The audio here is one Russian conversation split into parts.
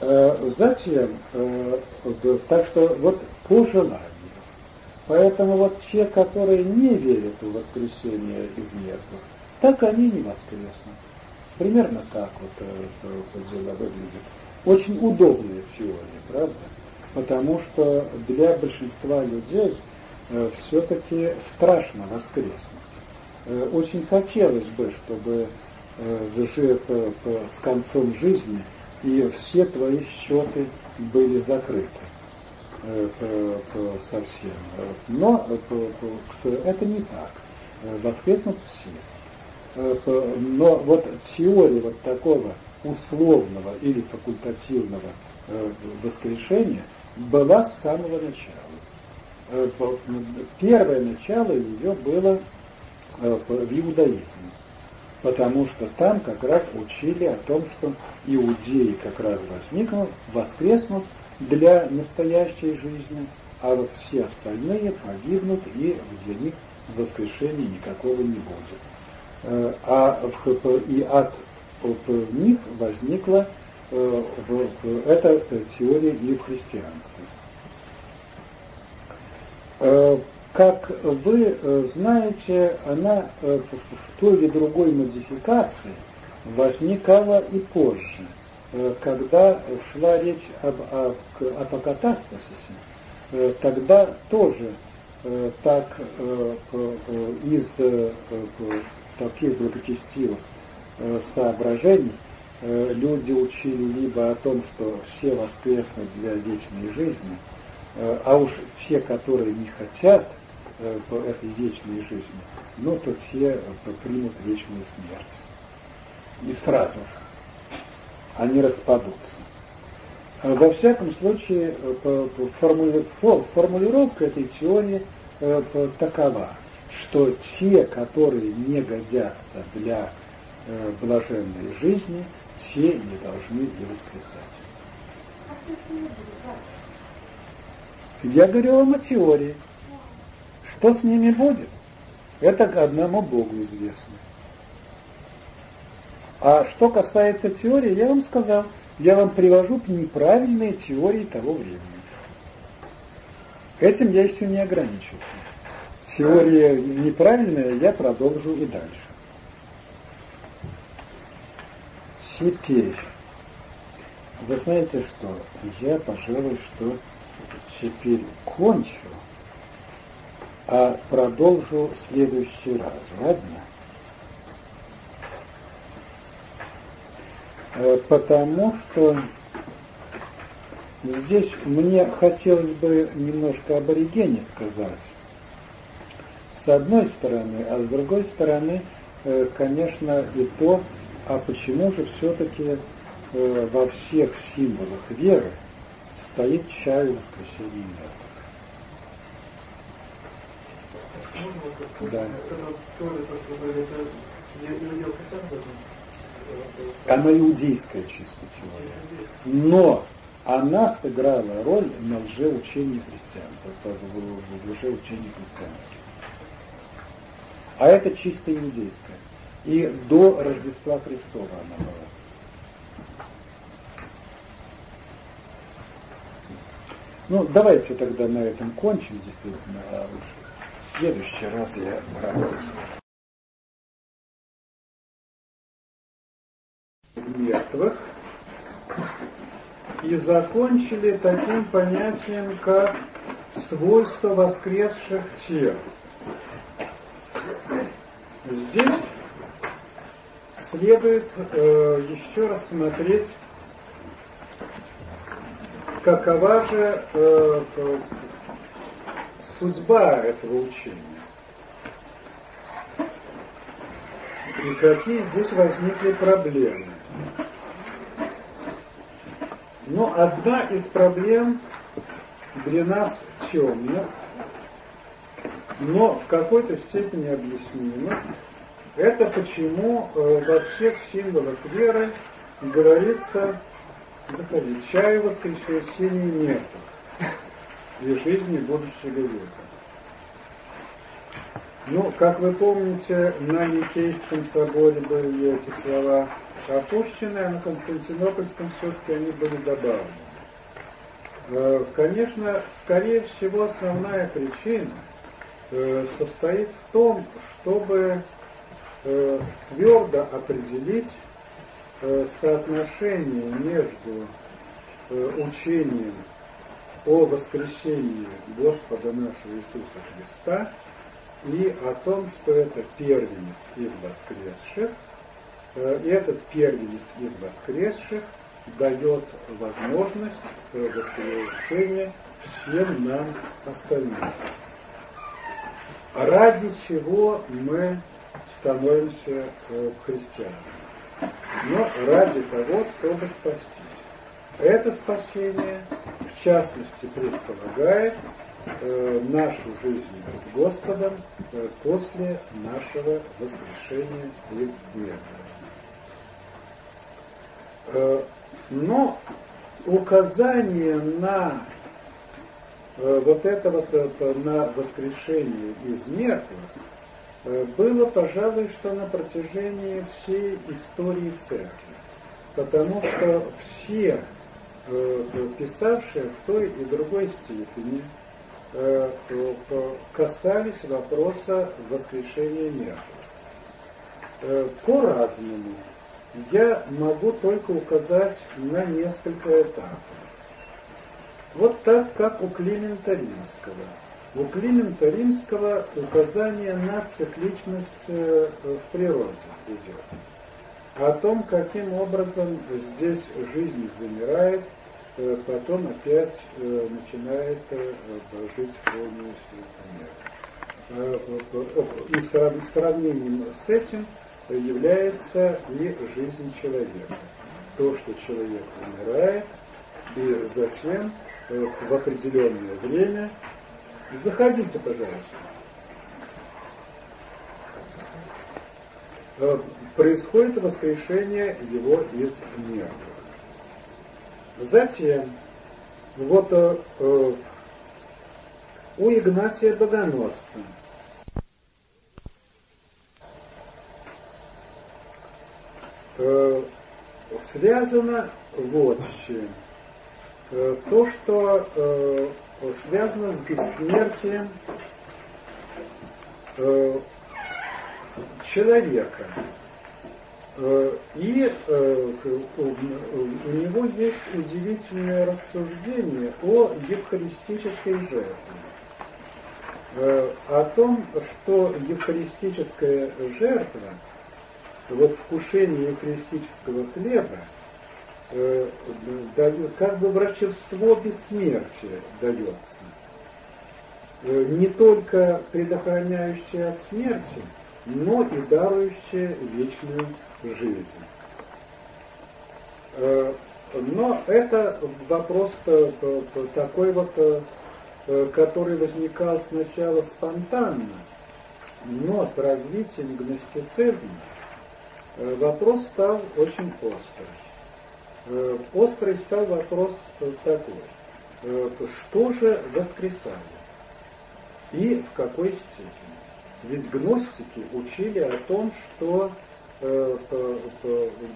Затем, так что вот по желанию. Поэтому вот те, которые не верят в воскресение из мертвых, так они не воскреснут. Примерно так вот это дело выглядит. Очень удобная теория, правда? Потому что для большинства людей э, все-таки страшно воскреснуть. Э, очень хотелось бы, чтобы э, э, с концом жизни и все твои счеты были закрыты э, совсем. Но это не так. Воскреснут все. Но вот теория вот такого условного или факультативного э, воскрешения была с самого начала. Э, первое начало ее было э, в иудаизме, потому что там как раз учили о том, что иудеи как раз возникнут, воскреснут для настоящей жизни, а вот все остальные погибнут, и для них воскрешения никакого не будет. А и от них возникла э, эта теория и в христианстве. Э, как вы э, знаете, она в той или другой модификации возникала и позже, когда шла речь об, апокатастасисе, тогда тоже так из таких благочестивых Э, соображений э, люди учили либо о том, что все воскреснут для вечной жизни, э, а уж те, которые не хотят по этой вечной жизни, ну, то те примут вечную смерть. И сразу же они распадутся. Во всяком случае, формулировка этой теории такова, что те, которые не годятся для э, блаженной жизни, все не должны и воскресать. Я говорю вам о теории. Что с ними будет? Это одному Богу известно. А что касается теории, я вам сказал, я вам привожу к неправильной теории того времени. Этим я еще не ограничился. Теория неправильная, я продолжу и дальше. Теперь, вы знаете что, я, пожалуй, что теперь кончу, а продолжу в следующий раз, ладно? Э, потому что здесь мне хотелось бы немножко об оригене сказать. С одной стороны, а с другой стороны, э, конечно, и то, а почему же все-таки э, во всех символах веры стоит чай воскресения мертвых? Да. Она иудейская чисто теория. Но она сыграла роль на лжеучении христианства, в лжеучении христианских. А это чисто иудейское и до Рождества Христова она была. Ну, давайте тогда на этом кончим, действительно, а уж следующий раз я продолжу. мертвых и закончили таким понятием, как свойства воскресших тел. Здесь следует э, еще раз смотреть, какова же э, судьба этого учения. И какие здесь возникли проблемы. Но одна из проблем для нас темных, но в какой-то степени объяснимых, это почему э, во всех символах веры говорится заходи, чаю воскресения мертвых и жизни будущего века. Ну, как вы помните, на Никейском соборе были эти слова опущены, а на Константинопольском все-таки они были добавлены. Э, конечно, скорее всего, основная причина э, состоит в том, чтобы э, твердо определить соотношение между учением о воскресении Господа нашего Иисуса Христа и о том, что это первенец из воскресших, и этот первенец из воскресших дает возможность воскрешения всем нам остальным. Ради чего мы становимся э, христианами? Но ради того, чтобы спастись. Это спасение, в частности, предполагает э, нашу жизнь с Господом э, после нашего воскрешения из мертвых. Но указание на э, вот это на воскрешение из мертвых э, было, пожалуй, что на протяжении всей истории церкви. Потому что все э, писавшие в той и другой степени касались вопроса воскрешения мертвых. По-разному я могу только указать на несколько этапов. Вот так, как у Климента Римского. У Климента Римского указание на цикличность э, в природе идет. О том, каким образом здесь жизнь замирает, э, потом опять э, начинает жить полную мир. И в сравнении с этим является и жизнь человека. То, что человек умирает, и затем э, в определенное время заходите, пожалуйста. Э, происходит воскрешение его из мертвых. Затем, вот э, у Игнатия Богоносца э, связано вот с чем. Э, то, что э, связано с бессмертием э, человека. Э, и э, у, него есть удивительное рассуждение о евхаристической жертве. Э, о том, что евхаристическая жертва – вот вкушение евхаристического хлеба как бы врачевство бессмертия дается. Не только предохраняющее от смерти, но и дарующее вечную жизнь. Э, но это вопрос такой вот, э, который возникал сначала спонтанно, но с развитием гностицизма Э, вопрос стал очень острый. Э, острый стал вопрос такой. Э, что же воскресали? И в какой степени? Ведь гностики учили о том, что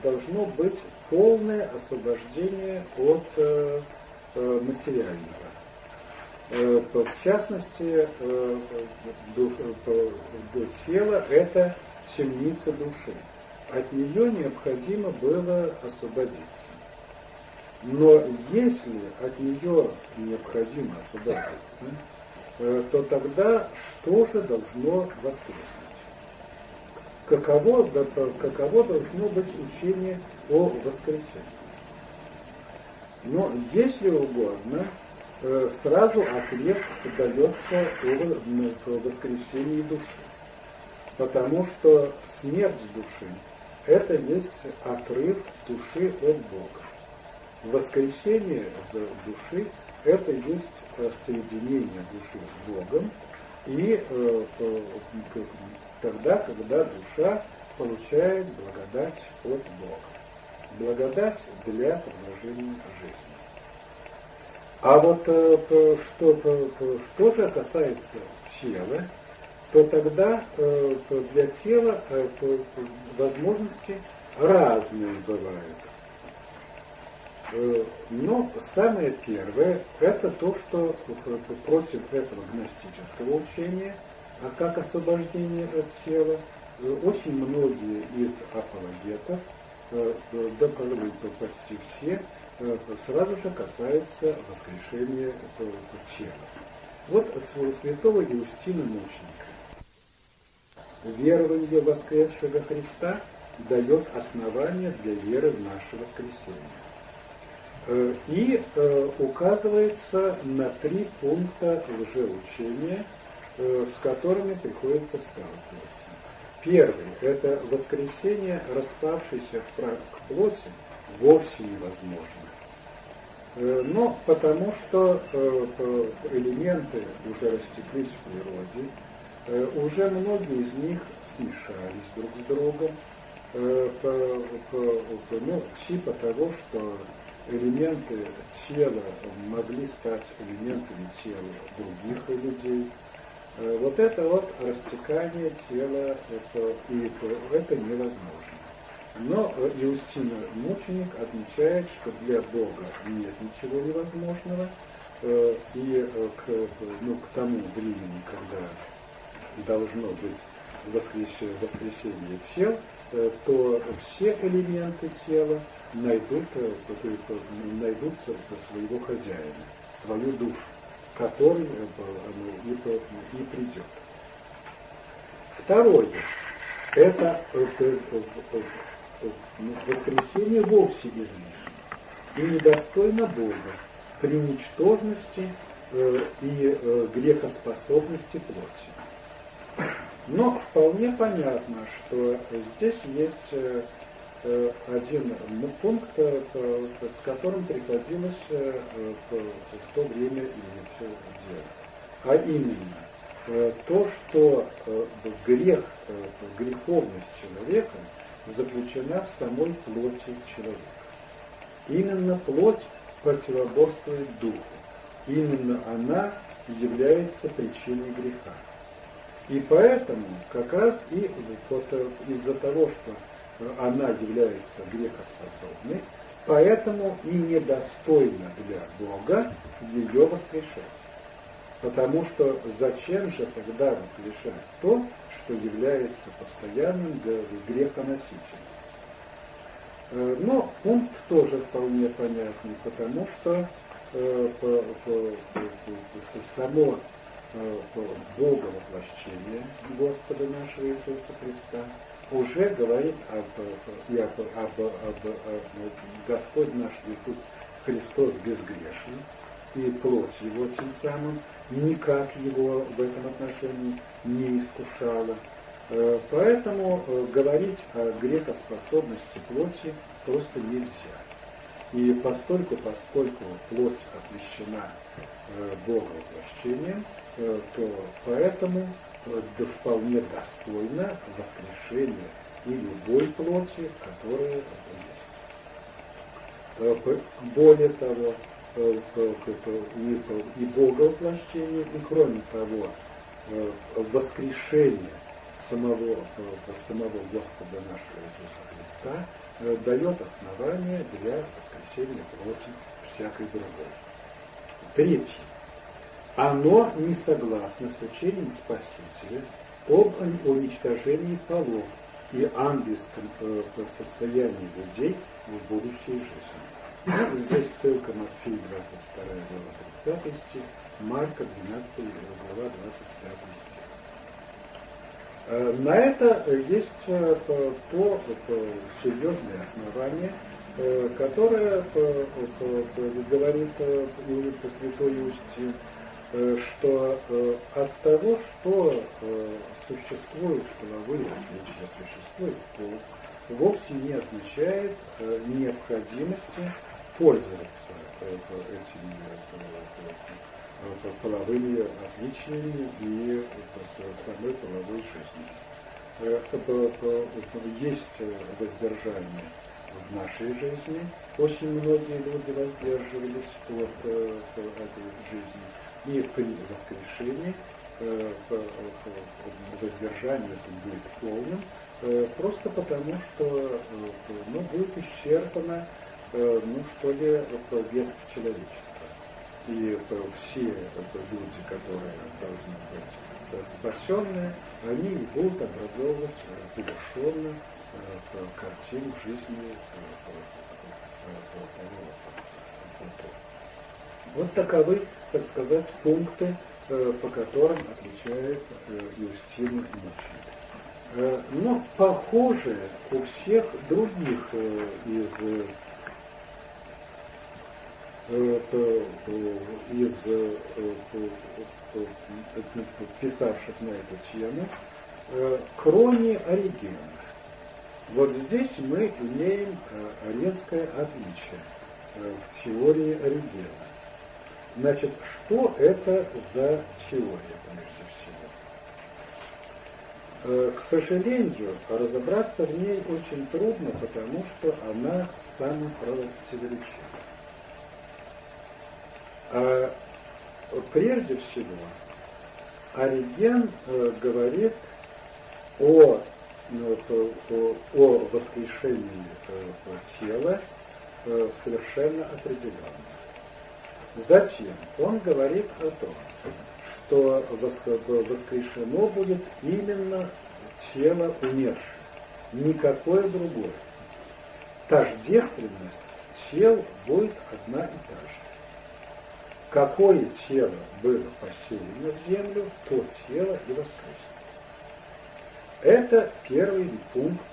должно быть полное освобождение от материального. В частности, тело – это темница души от нее необходимо было освободиться. Но если от нее необходимо освободиться, э, то тогда что же должно воскреснуть? Каково, каково должно быть учение о воскресении? Но, если угодно, э, сразу ответ дается о воскресении души. Потому что смерть души это есть отрыв души от Бога. Воскресение души – это есть э, соединение души с Богом, и э, тогда, когда душа получает благодать от Бога. Благодать для продолжения жизни. А вот э, что, что же касается тела, то тогда э, для тела э, возможности разные бывают. Но самое первое – это то, что против этого гностического учения, а как освобождение от тела, э, очень многие из апологетов, э, да, пожалуй, почти все, сразу же касаются воскрешения тела. Вот святого Иустина Мученика. Верование воскресшего Христа дает основание для веры в наше воскресение. Э, и э, указывается на три пункта лжеучения, э, с которыми приходится сталкиваться. Первый – это воскресение распавшейся в прах плоти вовсе невозможно. Но потому что элементы уже растеклись в природе, уже многие из них смешались друг с другом, ну, типа того, что элементы тела могли стать элементами тела других людей. Э, вот это вот растекание тела, это, и это невозможно. Но Иустина Мученик отмечает, что для Бога нет ничего невозможного, э, и э, к, ну, к тому времени, когда должно быть воскресение, воскресение тел, то все элементы тела найдут, э, найдутся своего хозяина, свою душу, который э, и, и придет. Второе. Это э, ну, воскресение вовсе излишне и недостойно Бога при ничтожности и грехоспособности плоти. Но вполне понятно, что здесь есть Э, один пункт, э, с которым приходилось э, в то время иметь дело. А именно, то, что грех, греховность человека заключена в самой плоти человека. Именно плоть противоборствует духу. Именно она является причиной греха. И поэтому как раз и вот из-за того, что она является грехоспособной, поэтому и недостойно для Бога ее воскрешать. Потому что зачем же тогда воскрешать то, что является постоянным грехоносителем? Э, но пункт тоже вполне понятный, потому что э, по, по, само э, Боговоплощение Господа нашего Иисуса Христа – уже говорит об, об, об, об, об Господь наш Иисус Христос безгрешный, и плоть его тем самым никак его в этом отношении не искушала. Э, поэтому э, говорить о грехоспособности плоти просто нельзя. И постольку, поскольку плоть освящена э, Богом воплощением, то поэтому да вполне достойно воскрешения и любой плоти, которая есть. Э, более того, э, и Бога воплощение, и кроме того, э, воскрешение самого, самого Господа нашего Иисуса Христа дает основание для воскрешения плоти всякой другой. Третье оно не согласно с учением Спасителя об уничтожении полов и ангельском э, состоянии людей в будущей жизни. Здесь ссылка Матфея 22 глава 30 стих, Марка 12 глава 25 стих. Э, на это есть э, то, то серьезное основание, которое говорит Святой Иустин, Э, что э, от того, что э, существуют половые отличия, существует пол, вовсе не означает необходимости пользоваться этими половыми отличиями и самой половой жизнью. Есть воздержание в нашей жизни. Очень многие люди воздерживались от этой жизни и при воскрешении э, воздержание это будет полным, просто потому, что ну, будет исчерпана, ну что ли, ветвь человечества. И все люди, которые должны быть спасенные, они будут образовывать завершенную картину жизни вот таковы, так сказать, пункты, э, по которым отличает э, Юстин мученик. Э, но похоже у всех других из из писавших на эту тему, кроме Оригена. Вот здесь мы имеем резкое отличие в теории Оригена. Значит, что это за теория, прежде всего? Э, к сожалению, разобраться в ней очень трудно, потому что она самопротиворечива. А прежде всего, Ориген э, говорит о, ну, о, о воскрешении э, тела совершенно определенно. Затем он говорит о том, что воскрешено будет именно тело умершее, никакое другое. Тождественность тел будет одна и та же. Какое тело было поселено в землю, то тело и воскреснет. Это первый пункт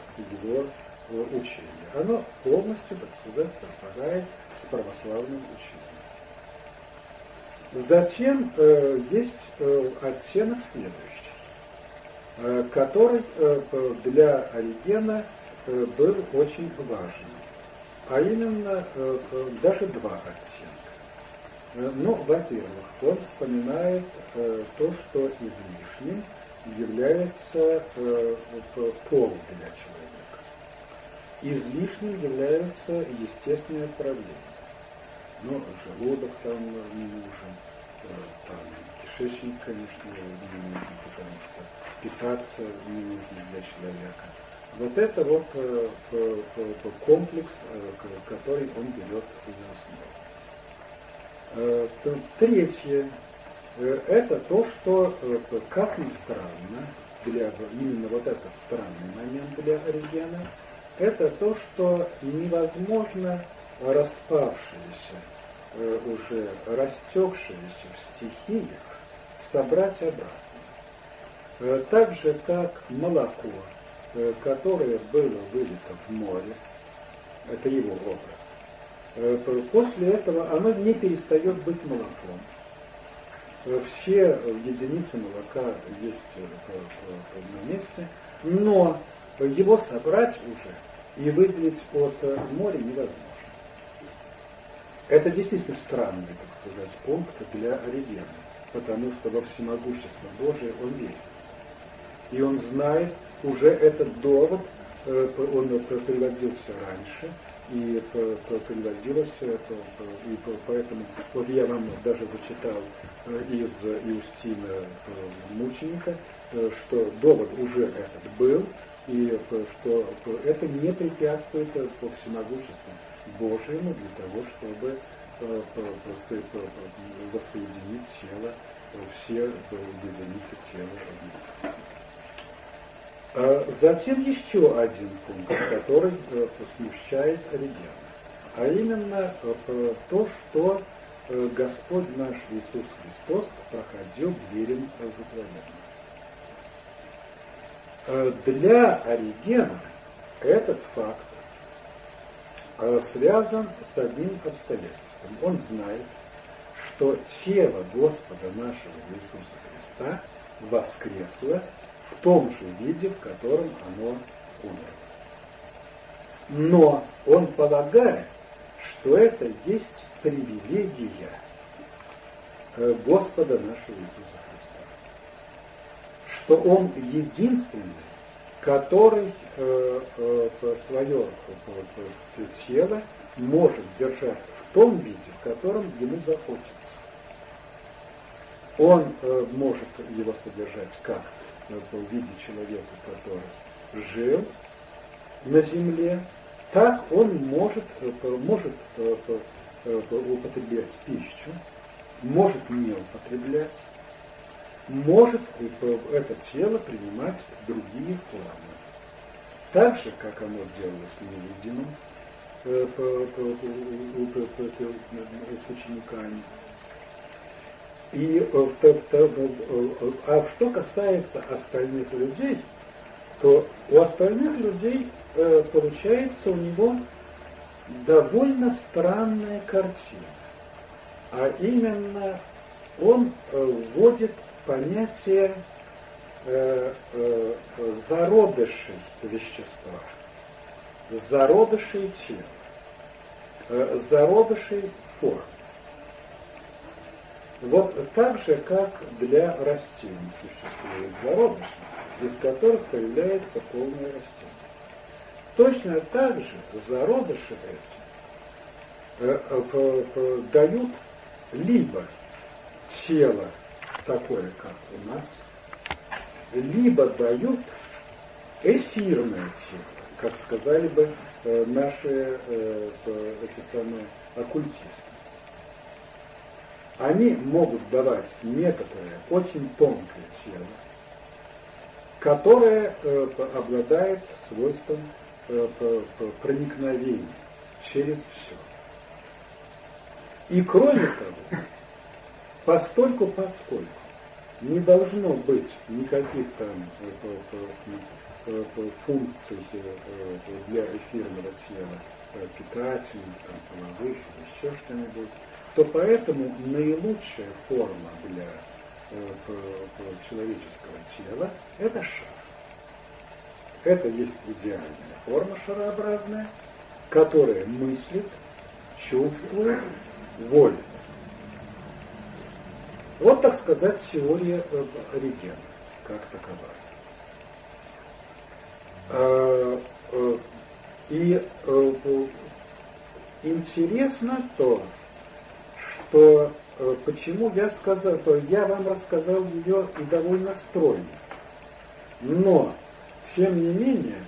его э, учения. Оно полностью, так сказать, совпадает с православным учением. Затем э, есть э, оттенок следующий, э, который э, для Оригена э, был очень важен, а именно э, даже два оттенка. Э, ну, во-первых, он вспоминает э, то, что излишним является э, пол для человека. Излишним является естественное правление но желудок там не нужен, э, там кишечник, конечно, не нужен, потому что питаться не нужно для человека. Вот это вот э, комплекс, э, который он берет за основу. Третье, это то, что, как ни странно, для, именно вот этот странный момент для Оригена, это то, что невозможно распавшиеся, э, уже растекшиеся в стихиях, собрать обратно. Э, так же, как молоко, э, которое было вылито в море, это его образ, после этого оно не перестает быть молоком. Все единицы молока есть на месте, но его собрать уже и выделить от моря невозможно. Это действительно странный, так сказать, пункт для Оригена, потому что во всемогущество Божие он верит. И он знает, уже этот довод, э, он приводился раньше, и приводилось, и поэтому, вот я вам даже зачитал э, из Иустина э, мученика, что довод уже этот был, и что это не препятствует по всемогуществу Божьему для того, чтобы э, воссоединить тело, э, все единицы тела а Затем еще один пункт, который э, смущает Оригена, а именно то, что Господь наш Иисус Христос проходил дверем затворенным. Для Оригена этот факт Э, связан с одним обстоятельством. Он знает, что тело Господа нашего Иисуса Христа воскресло в том же виде, в котором оно умерло. Но он полагает, что это есть привилегия э, Господа нашего Иисуса Христа. Что он единственный, который э, э, свое э, тело может держать в том виде, в котором ему захочется. Он э, может его содержать как э, в виде человека, который жил на земле, так он может, может употреблять пищу, может не употреблять, может это тело принимать другие формы. Так же, как оно делалось невидимым с учениками. И, а что касается остальных людей, то у остальных людей получается у него довольно странная картина. А именно он вводит понятие э, э, зародышей вещества, зародышей тела, э, зародышей форм. Вот так же, как для растений существуют зародыши, из которых появляется полное растение. Точно так же зародыши эти э, э, дают либо тело такое, как у нас, либо дают эфирное тело, как сказали бы э, наши э, эти самые оккультисты. Они могут давать некоторое очень тонкое тело, которое э, обладает свойством э, проникновения через все. И кроме того, постольку поскольку не должно быть никаких там э, э, э, функций для эфирного тела, питательных, там, половых, еще что-нибудь, то поэтому наилучшая форма для человеческого тела – это шар. Это есть идеальная форма шарообразная, которая мыслит, чувствует, волит. Вот, так сказать, теория э, регена, как таковая. А, э, и э, интересно то, что почему я сказал, то я вам рассказал ее и довольно стройно. Но, тем не менее,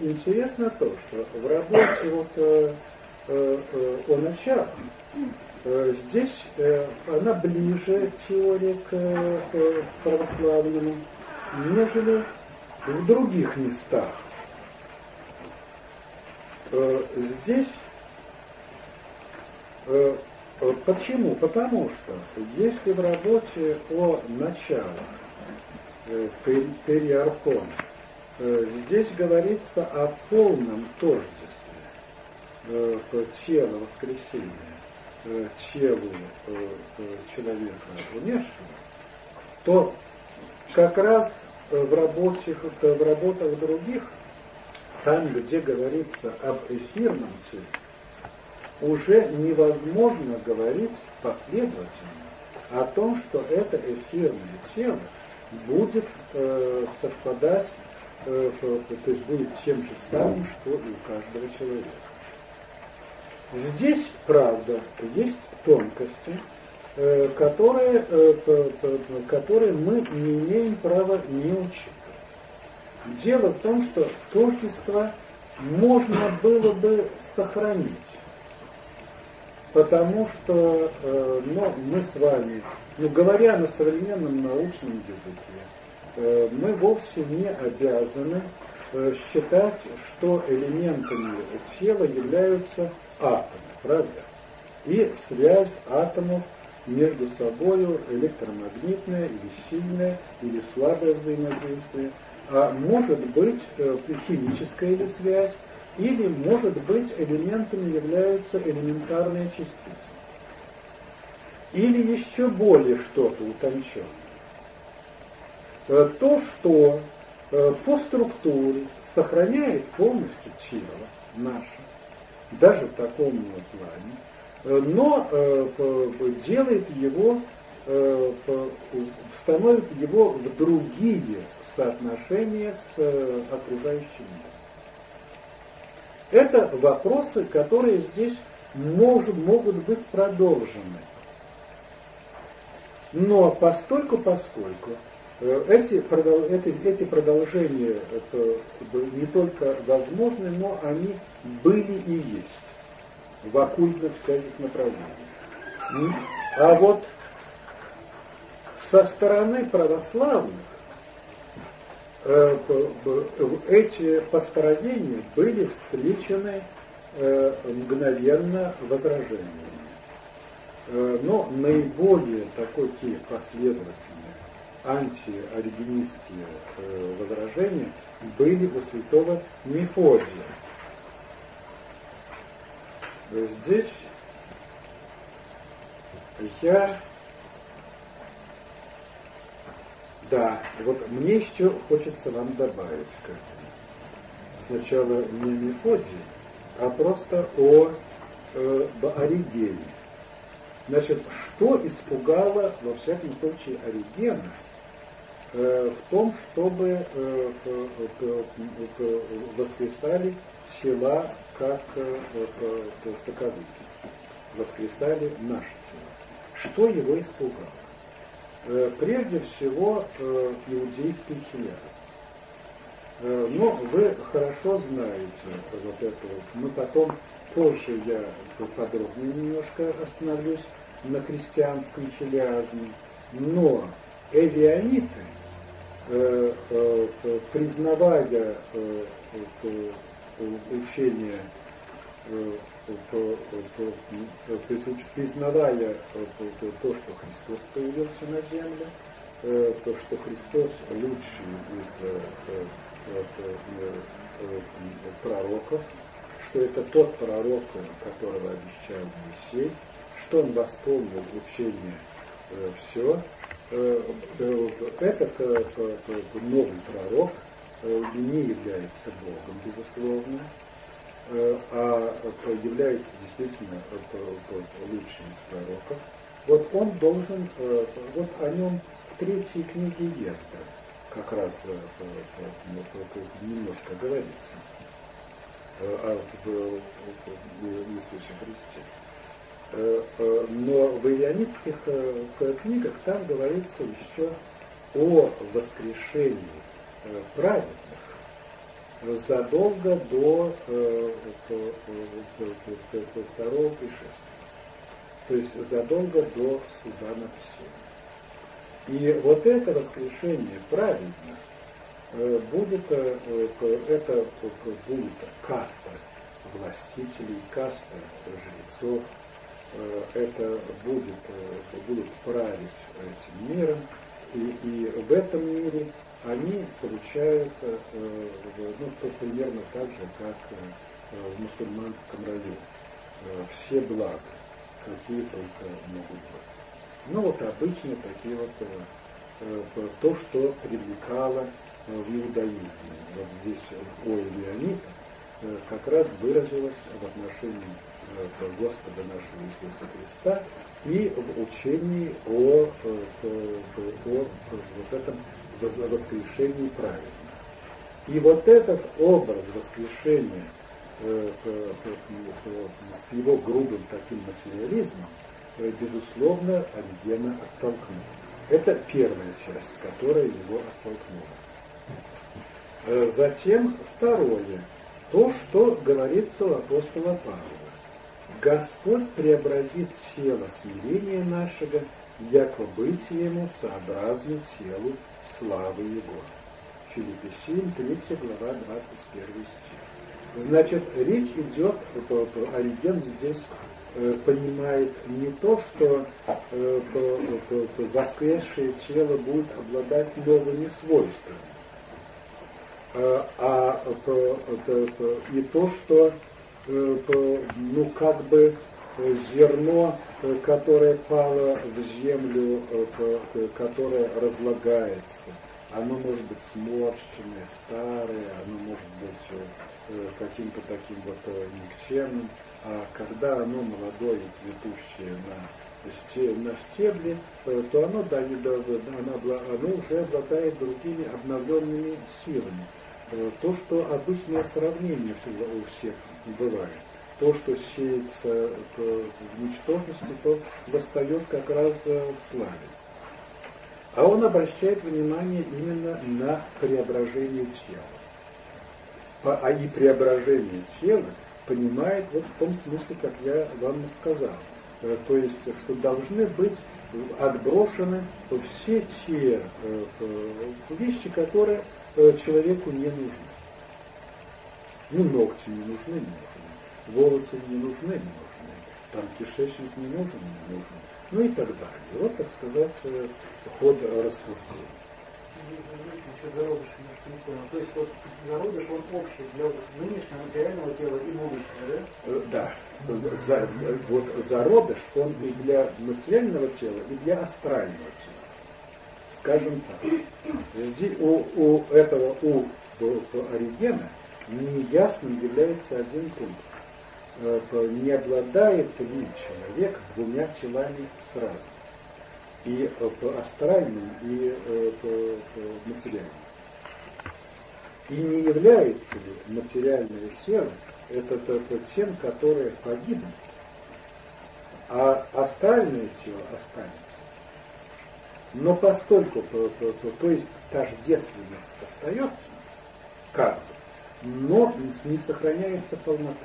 интересно то, что в работе вот о началах Э, здесь э, она ближе теория к православному, нежели в других местах. Э, здесь Почему? Потому что если в работе о началах периархон здесь говорится о полном тождестве тела воскресения э, телу э, э, человека умершего, то как раз в, работе, в работах других, там, где говорится об эфирном теле, уже невозможно говорить последовательно о том, что это эфирное тело будет э, совпадать, э, то есть будет тем же самым, что и у каждого человека. Здесь, правда, есть тонкости, э, которые, э, которые мы не имеем права не учитывать. Дело в том, что тождество можно было бы сохранить, потому что ну, мы с вами, ну, говоря на современном научном языке, мы вовсе не обязаны считать, что элементами тела являются атомы, правда? И связь атомов между собой электромагнитная или сильная или слабое взаимодействие, а может быть э, химическая или связь, или может быть элементами являются элементарные частицы. Или еще более что-то утонченное. Э, то, что э, по структуре сохраняет полностью тело наше, даже в таком плане, э, но э, делает его, э, становит его в другие соотношения с окружающим миром. Это вопросы, которые здесь может, могут быть продолжены. Но постольку, поскольку Эти, эти, эти продолжения не только возможны, но они были и есть в оккультных всяких направлениях. А вот со стороны православных эти построения были встречены мгновенно возражениями. Но наиболее такие последовательные антиоригинистские возражения были у святого Мефодия. Здесь я Да, вот мне еще хочется вам добавить как сначала не Мефодий, а просто о э, Оригене. Значит, что испугало, во всяком случае, Оригена э, в том, чтобы э, э, э, воскресали села как э, таковые, воскресали наши тела. Что его испугало? Э, прежде всего э, иудейский хилиазм. Э, но вы хорошо знаете вот это вот. Мы потом, позже я подробнее немножко остановлюсь на христианском хилиазме. Но эвианиты, признавая учение признавая то, что Христос появился на земле, то, что Христос лучший из пророков, что это тот пророк, которого обещал Моисей, что он восполнил учение все. Этот новый пророк не является Богом, безусловно, Э, а является действительно лучшим из пророков, вот он должен, э, вот о нем в третьей книге Естра как раз э, немножко говорится. О Иисусе Христе. Но в ионистских книгах там говорится еще о воскрешении праведных, задолго до э, второго пришествия. То есть задолго до суда над всеми. И вот это воскрешение праведно э, будет, э, это будет каста властителей, каста жрецов, это будет, будут править этим миром, и, и в этом мире они получают э, ну, примерно так же, как э, в мусульманском районе. Э, все блага, какие только могут быть. Ну вот обычно такие вот то, что привлекало в иудаизме. Вот здесь ой Леонида как раз выразилось в отношении Господа нашего Иисуса Христа и в учении о, о, о, о вот этом воскрешении праведных. И вот этот образ воскрешения э, с его грубым таким материализмом, э, безусловно, Оригена оттолкнул. Это первая часть, которая его оттолкнула. Э, затем второе, то, что говорится у апостола Павла. Господь преобразит тело смирения нашего яко быть ему сообразно телу славы Его. Филиппесин, 3 глава, 21 стих. Значит, речь идет, Ориген здесь э, понимает не то, что э, воскресшее тело будет обладать новыми свойствами, э, а и то, что ну как бы зерно, э, которое пало в землю, э, которое разлагается. Оно может быть сморщенное, старое, оно может быть э, каким-то таким вот никчемным. А когда оно молодое и цветущее на, стебле, то оно, оно, оно уже обладает другими обновленными силами. То, что обычное сравнение у всех бывает то, что сеется в ничтожности, то восстает как раз в славе. а он обращает внимание именно на преображение тела. А и преображение тела понимает вот в том смысле, как я вам сказал. Э, то есть, что должны быть отброшены все те э, вещи, которые человеку не нужны. Ну, ногти не нужны, нужны. Волосы не нужны, не нужны. Там кишечник не нужен, не нужен. Ну и так далее. Вот, так сказать, ход рассуждений. То есть вот зародыш, он общий для нынешнего материального тела и будущего, да? Э, да. За, вот зародыш, он и для материального тела, и для астрального тела. Скажем так. Здесь у, у этого, у, у Оригена неясным является один пункт. Э, не обладает ли человек двумя телами сразу? И э, астральным, и э, материальным. И не является ли материальное тело это, это тем, которое погибнет, а астральное тело останется. Но постольку, то, то, то, то есть тождественность остается, как бы, но не сохраняется полнота.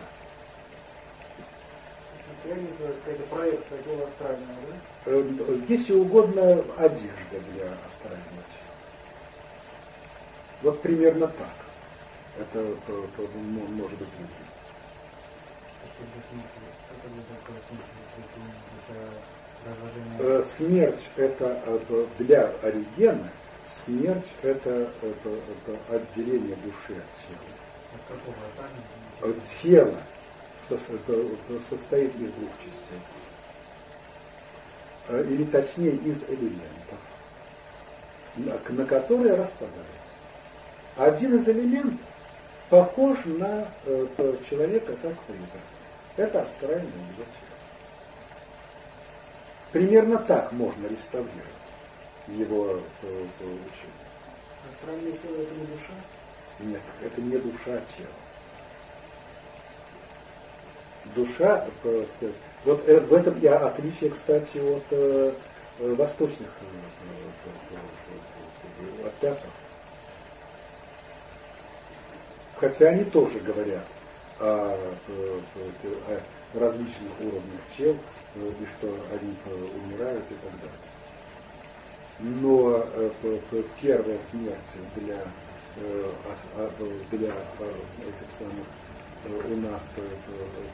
Какая-то проекция тела астрального, да? Э, если угодно, одежда для астрального тела. Вот примерно так. Это, это, это может быть выглядеть. Э, смерть это э, для Оригена, смерть это, это, это отделение души от тела. Тело состоит из двух частей. А, или точнее из элементов, на которые распадается. Один из элементов похож на э, человека как призрак. Это астральное его тело. Примерно так можно реставрировать его э, учение. Астральное тело это не душа? Нет, это не душа а тело. Душа, вот э, в этом я отличие, кстати, от э, восточных от пясов. Хотя они тоже говорят о, о различных уровнях тел, и что они умирают и так далее. Но первая смерть для Э, а, для э, этих самых э, у нас,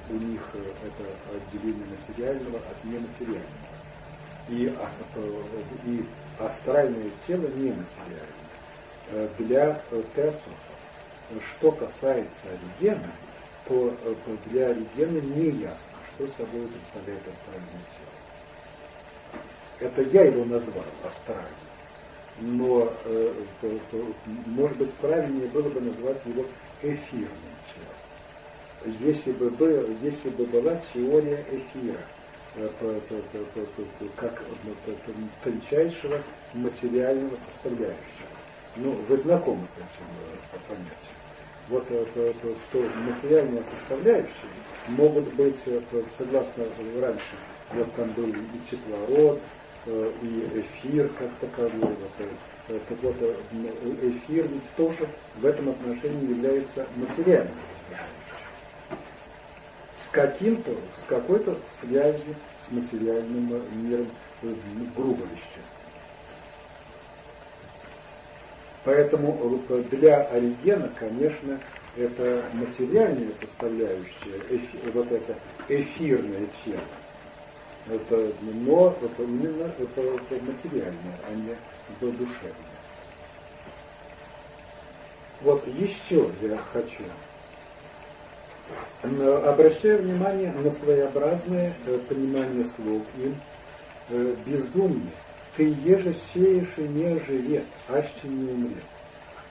у них это отделение материального от нематериального. И, и астральное тело нематериальное. Для теософов, что касается Оригена, то для Оригена не ясно, что собой представляет астральное тело. Это я его назвал астральным но, э, может быть, правильнее было бы назвать его эфирным. Если бы, был, если бы была теория эфира, э, как тончайшего материального составляющего. Ну, вы знакомы с этим э, понятием. Вот что материальные составляющие могут быть, согласно раньше, вот там был и кислород, Э, и эфир как таковой. Э, так вот, э, эфир ведь тоже в этом отношении является материальной составляющей. Каким-то, с какой-то связью с материальным миром, грубо веществом. Поэтому для Оригена, конечно, это материальная составляющая, эфир, вот это эфирное тело, это, но это это, это материальное, а не душевное. Вот еще я хочу. Обращаю внимание на своеобразное э, понимание слов им. Э, безумие. Ты еже сеешь и не оживет, аще не умрет.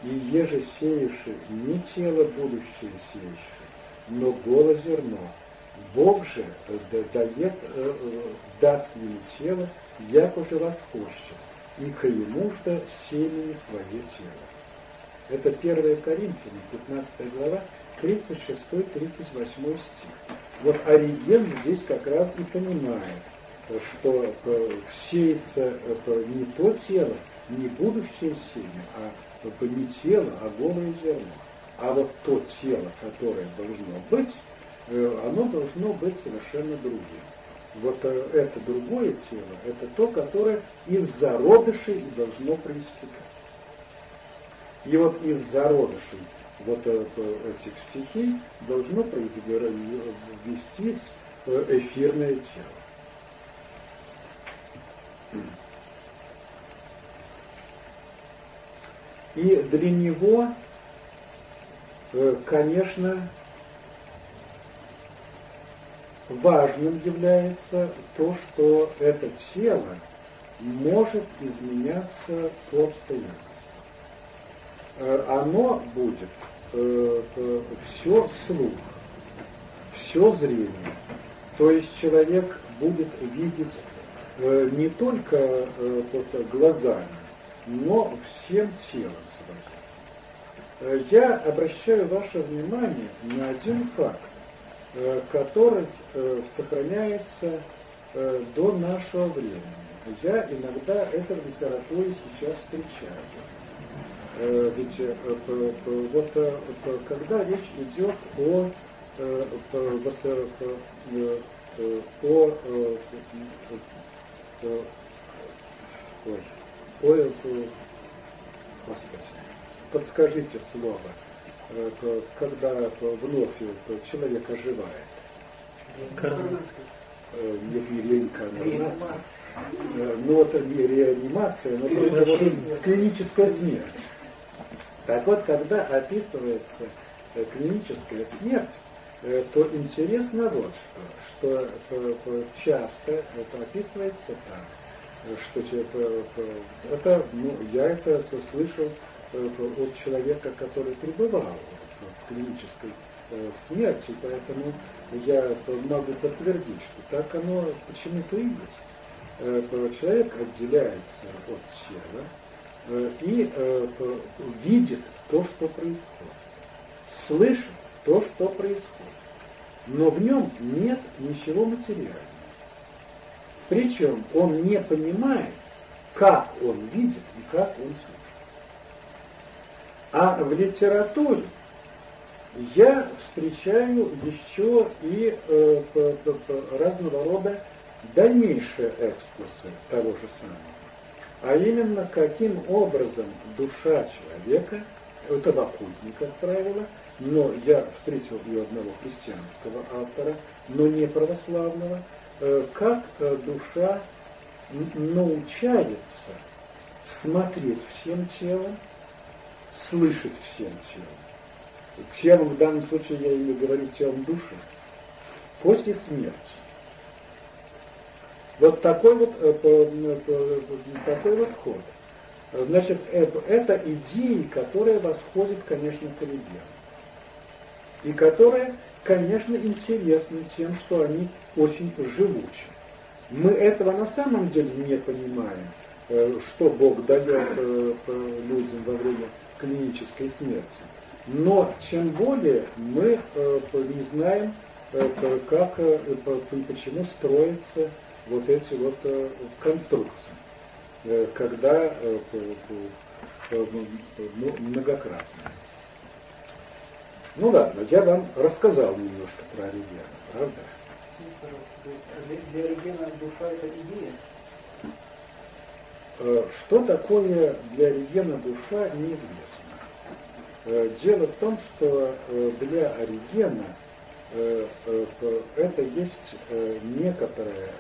И еже сеешь не тело будущее сеешь, но голо зерно, Бог же э, дает, даст ему тело, як уже восхощет, и к ему же семени свое тело. Это 1 Коринфянам, 15 глава, 36-38 стих. Вот Ориген здесь как раз и понимает, что сеется не то тело, не будущее семя, а не тело, а голое зерно. А вот то тело, которое должно быть, э, оно должно быть совершенно другим. Вот э, это другое тело, это то, которое из зародышей должно проистекать. И вот из зародышей вот этих стихий должно произвести эфирное тело. И для него, э, конечно, важным является то, что это тело может изменяться по обстоятельствам. Э, оно будет э, все слух, все зрение. То есть человек будет видеть не только глазами, но всем телом своим. Э, я обращаю ваше внимание на один факт, э, который э, сохраняется до нашего времени. Я иногда это в литературе сейчас встречаю. Ведь вот когда речь идет о, о, о, Господи, подскажите слово, э, когда вновь человек оживает. Э, не реинкарнация. Э, ну вот не реанимация, но только клиническая смерть. Так вот, когда описывается клиническая смерть, то интересно вот что, что часто это описывается так что это, ну, я это слышал э, от человека, который пребывал в клинической э, смерти, поэтому я могу подтвердить, что так оно почему-то и есть. Э, человек отделяется от тела и видит то, что происходит, слышит то, что происходит, но в нем нет ничего материального. Причем он не понимает, как он видит и как он слышит. А в литературе я встречаю еще и э, разного рода дальнейшие экскурсы того же самого. А именно, каким образом душа человека, это в оккультне, как правило, но я встретил и одного христианского автора, но не православного, Э, как э, душа научается смотреть всем телом, слышать всем телом. Телом в данном случае я имею говорю телом души. После смерти. Вот такой вот, э, такой вот ход. Значит, это идеи, которые восходят, конечно, к ребенку. И которые конечно, интересны тем, что они очень живучи. Мы этого на самом деле не понимаем, э, что Бог дает э, людям во время клинической смерти. Но тем более мы не знаем, как и почему строятся вот эти вот конструкции, когда ну, многократно. Ну ладно, я вам рассказал немножко про Оригена, правда? Для Оригена душа это идея? Э, что такое для Оригена душа, неизвестно. Э, дело в том, что э, для Оригена это есть некоторая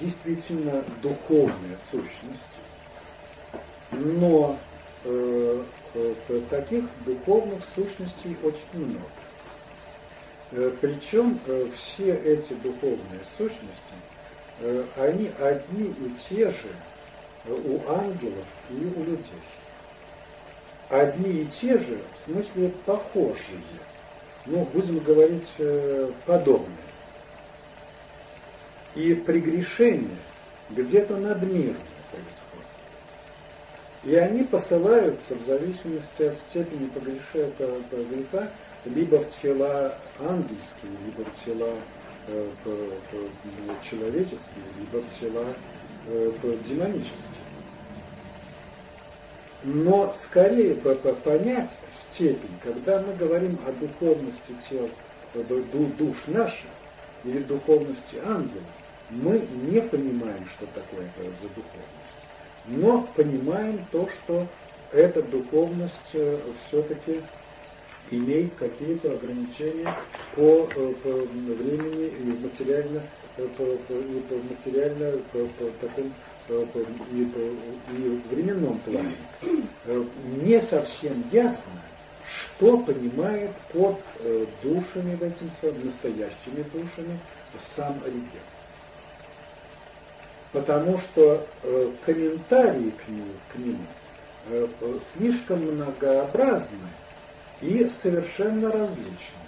действительно духовная сущность, но Э, э, таких духовных сущностей очень много. Э, причем все эти духовные сущности, они одни и те же у ангелов и у людей. Одни и те же, в смысле похожие, ну, будем говорить, подобные. И прегрешение где-то надмирно и они посылаются в зависимости от степени погреша, греха либо в тела ангельские, либо в тела человеческие, либо тела демонические. Но скорее понять степень, когда мы говорим о духовности тел, душ наших или духовности ангела, мы не понимаем, что такое это за духовность, но понимаем то, что эта духовность э, все-таки имеет какие-то ограничения по, э, по времени и материально, э, по, по, и по материально по, по такому и, и в временном плане. Не совсем ясно, что понимает под душами, этим настоящими душами, сам Ориген потому что э, комментарии к нему, к нему э, слишком многообразны и совершенно различны.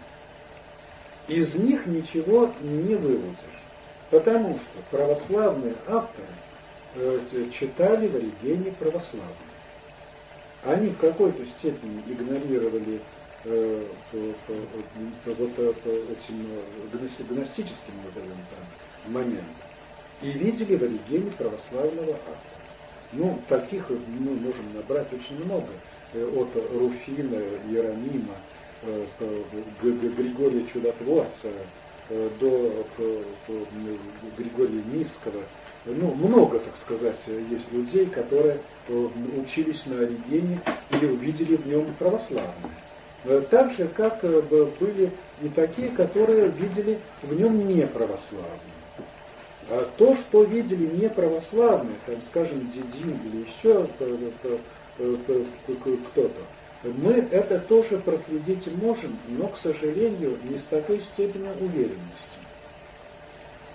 Из них ничего не выводишь, потому что православные авторы э, читали в Оригене православные. Они в какой-то степени игнорировали э, вот этим гностическим, назовем так, моментом и видели в Оригене православного автора. Ну, таких мы можем набрать очень много. Э, от Руфина, Иеронима, э, Григория Чудотворца э, до Григория Низкого. Ну, много, так сказать, есть людей, которые учились на Оригене или увидели в нем православное. Так же, как были и такие, которые видели в нем неправославное. А то, что видели не православные, там, скажем, Дедин или еще кто-то, мы это тоже проследить можем, но, к сожалению, не с такой степенью уверенности.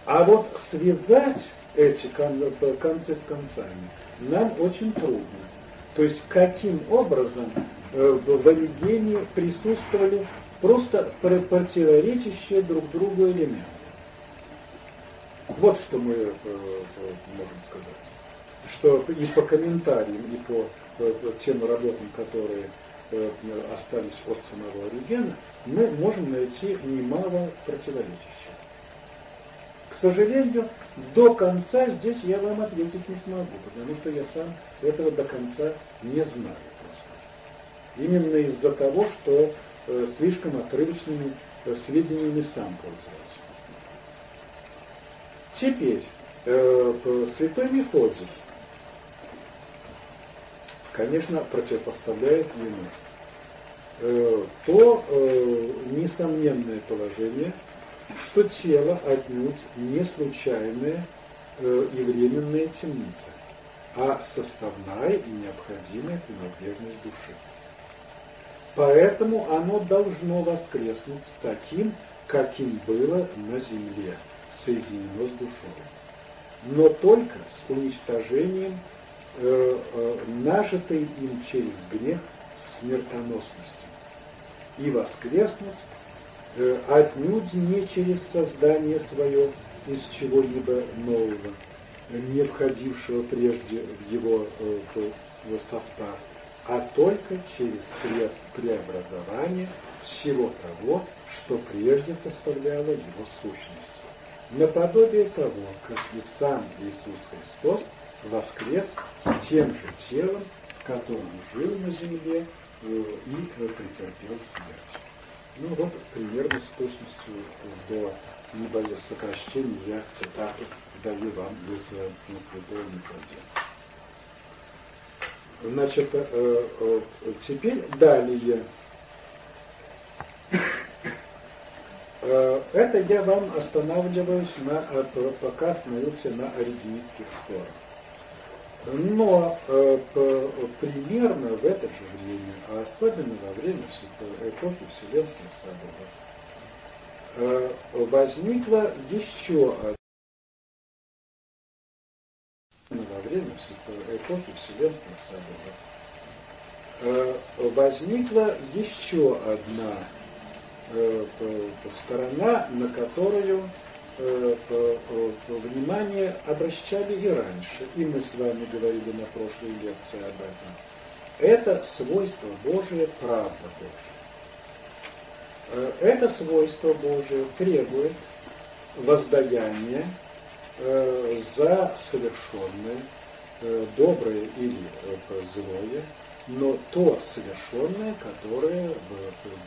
А вот связать эти концы с концами нам очень трудно. То есть каким образом э, в Оригене присутствовали просто противоречащие друг другу элементы. Вот что мы э, э, можем сказать. Что и по комментариям, и по, тем работам, которые э, остались от самого Оригена, мы можем найти немало противоречий. К сожалению, до конца здесь я вам ответить не смогу, потому что я сам этого до конца не знаю просто. Именно из-за того, что э, слишком отрывочными э, сведениями сам пользуюсь. Теперь, э, святой Мефодий, конечно, противопоставляет ему э, то э, несомненное положение, что тело отнюдь не случайная э, и временная темница, а составная и необходимая принадлежность души. Поэтому оно должно воскреснуть таким, каким было на земле соединено с душой. Но только с уничтожением э, э, нажитой им через грех смертоносности. И воскреснуть отнюдь не через создание свое из чего-либо нового, не входившего прежде в его э, в состав, а только через преобразование всего того, что прежде составляло его сущность наподобие того, как и сам Иисус Христос воскрес с тем же телом, которым жил на земле э, и претерпел смерть. Ну вот примерно с точностью до небольшого сокращения я цитату даю вам э, на святого Мефодия. Значит, э, теперь далее Э, это я вам останавливаюсь, на, э, пока остановился на оригинистских спорах. Но э, примерно в это же время, а особенно во время эпохи Вселенских соборов, возникла еще одна во время эпохи Вселенских соборов, возникла еще одна Э, сторона, на которую э, внимание обращали и раньше, и мы с вами говорили на прошлой лекции об этом. Это свойство Божие, правда Божия. Э, это свойство Божие требует, воздаяние э, за совершенное, э, доброе или э, злое, но то совершенное, которое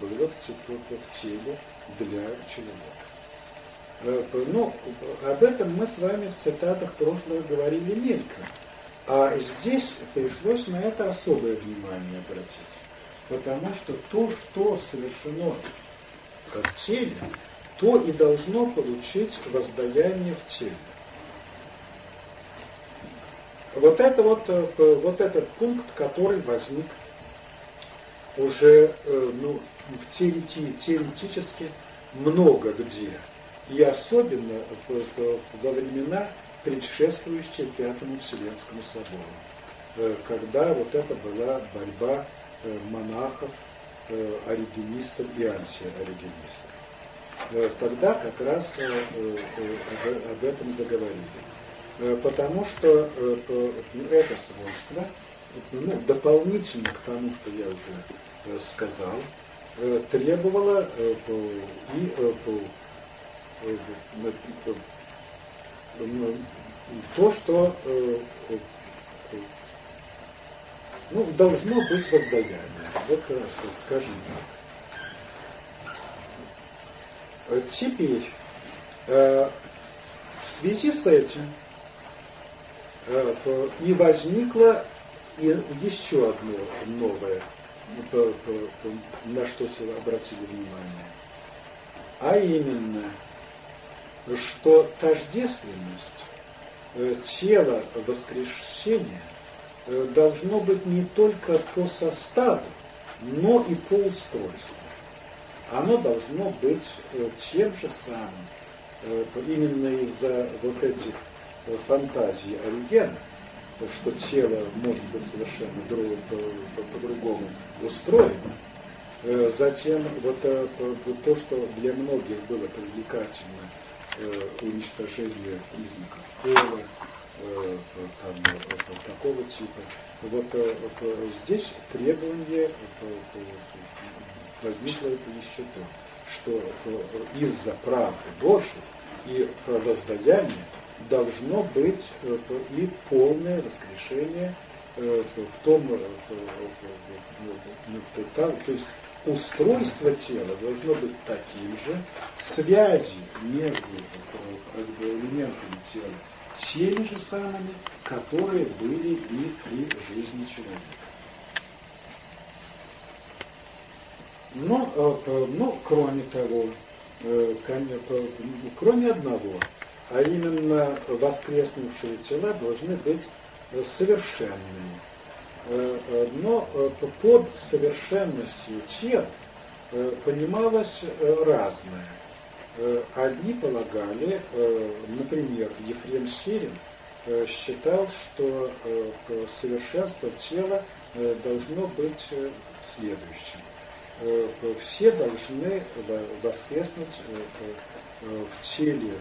было в теле для человека. Ну, об этом мы с вами в цитатах прошлого говорили мельком. А здесь пришлось на это особое внимание обратить. Потому что то, что совершено в теле, то и должно получить воздаяние в теле. Вот это вот, э, вот этот пункт, который возник уже э, ну, в теорети, теоретически много где. И особенно во времена, предшествующие Пятому Вселенскому собору, э, когда вот это была борьба монахов, оригенистов и антиоригенистов. Тогда как раз об этом заговорили. Э, потому что э, ну, это свойство, ну, дополнительно к тому, что я уже э, сказал, требовало и то, что ну, должно быть воздаяние. Вот скажем так. Теперь, в связи с этим, Э, и возникло еще одно новое, на что обратили внимание. А именно, что тождественность э, тела воскрешения э, должно быть не только по составу, но и по устройству. Оно должно быть тем же самым, именно из-за вот этих фантазии Оригена, что тело может быть совершенно по-другому устроено, э, затем вот э, то, что для многих было привлекательно, э, уничтожение признаков пола, там, такого типа. Вот здесь требование возникло еще то, что из-за правды Божьей и воздаяния должно быть э, и полное воскрешение э, в том, э, то есть устройство тела должно быть таким же, связи между элементами тела теми же самыми, которые были и при жизни человека. Но, но кроме того, кроме одного, а именно воскреснувшие тела должны быть совершенными. Э, э, но э, под совершенностью тел понималось разное. Одни полагали, например, Ефрем Сирин считал, что совершенство тела должно быть следующим. Все должны воскреснуть в теле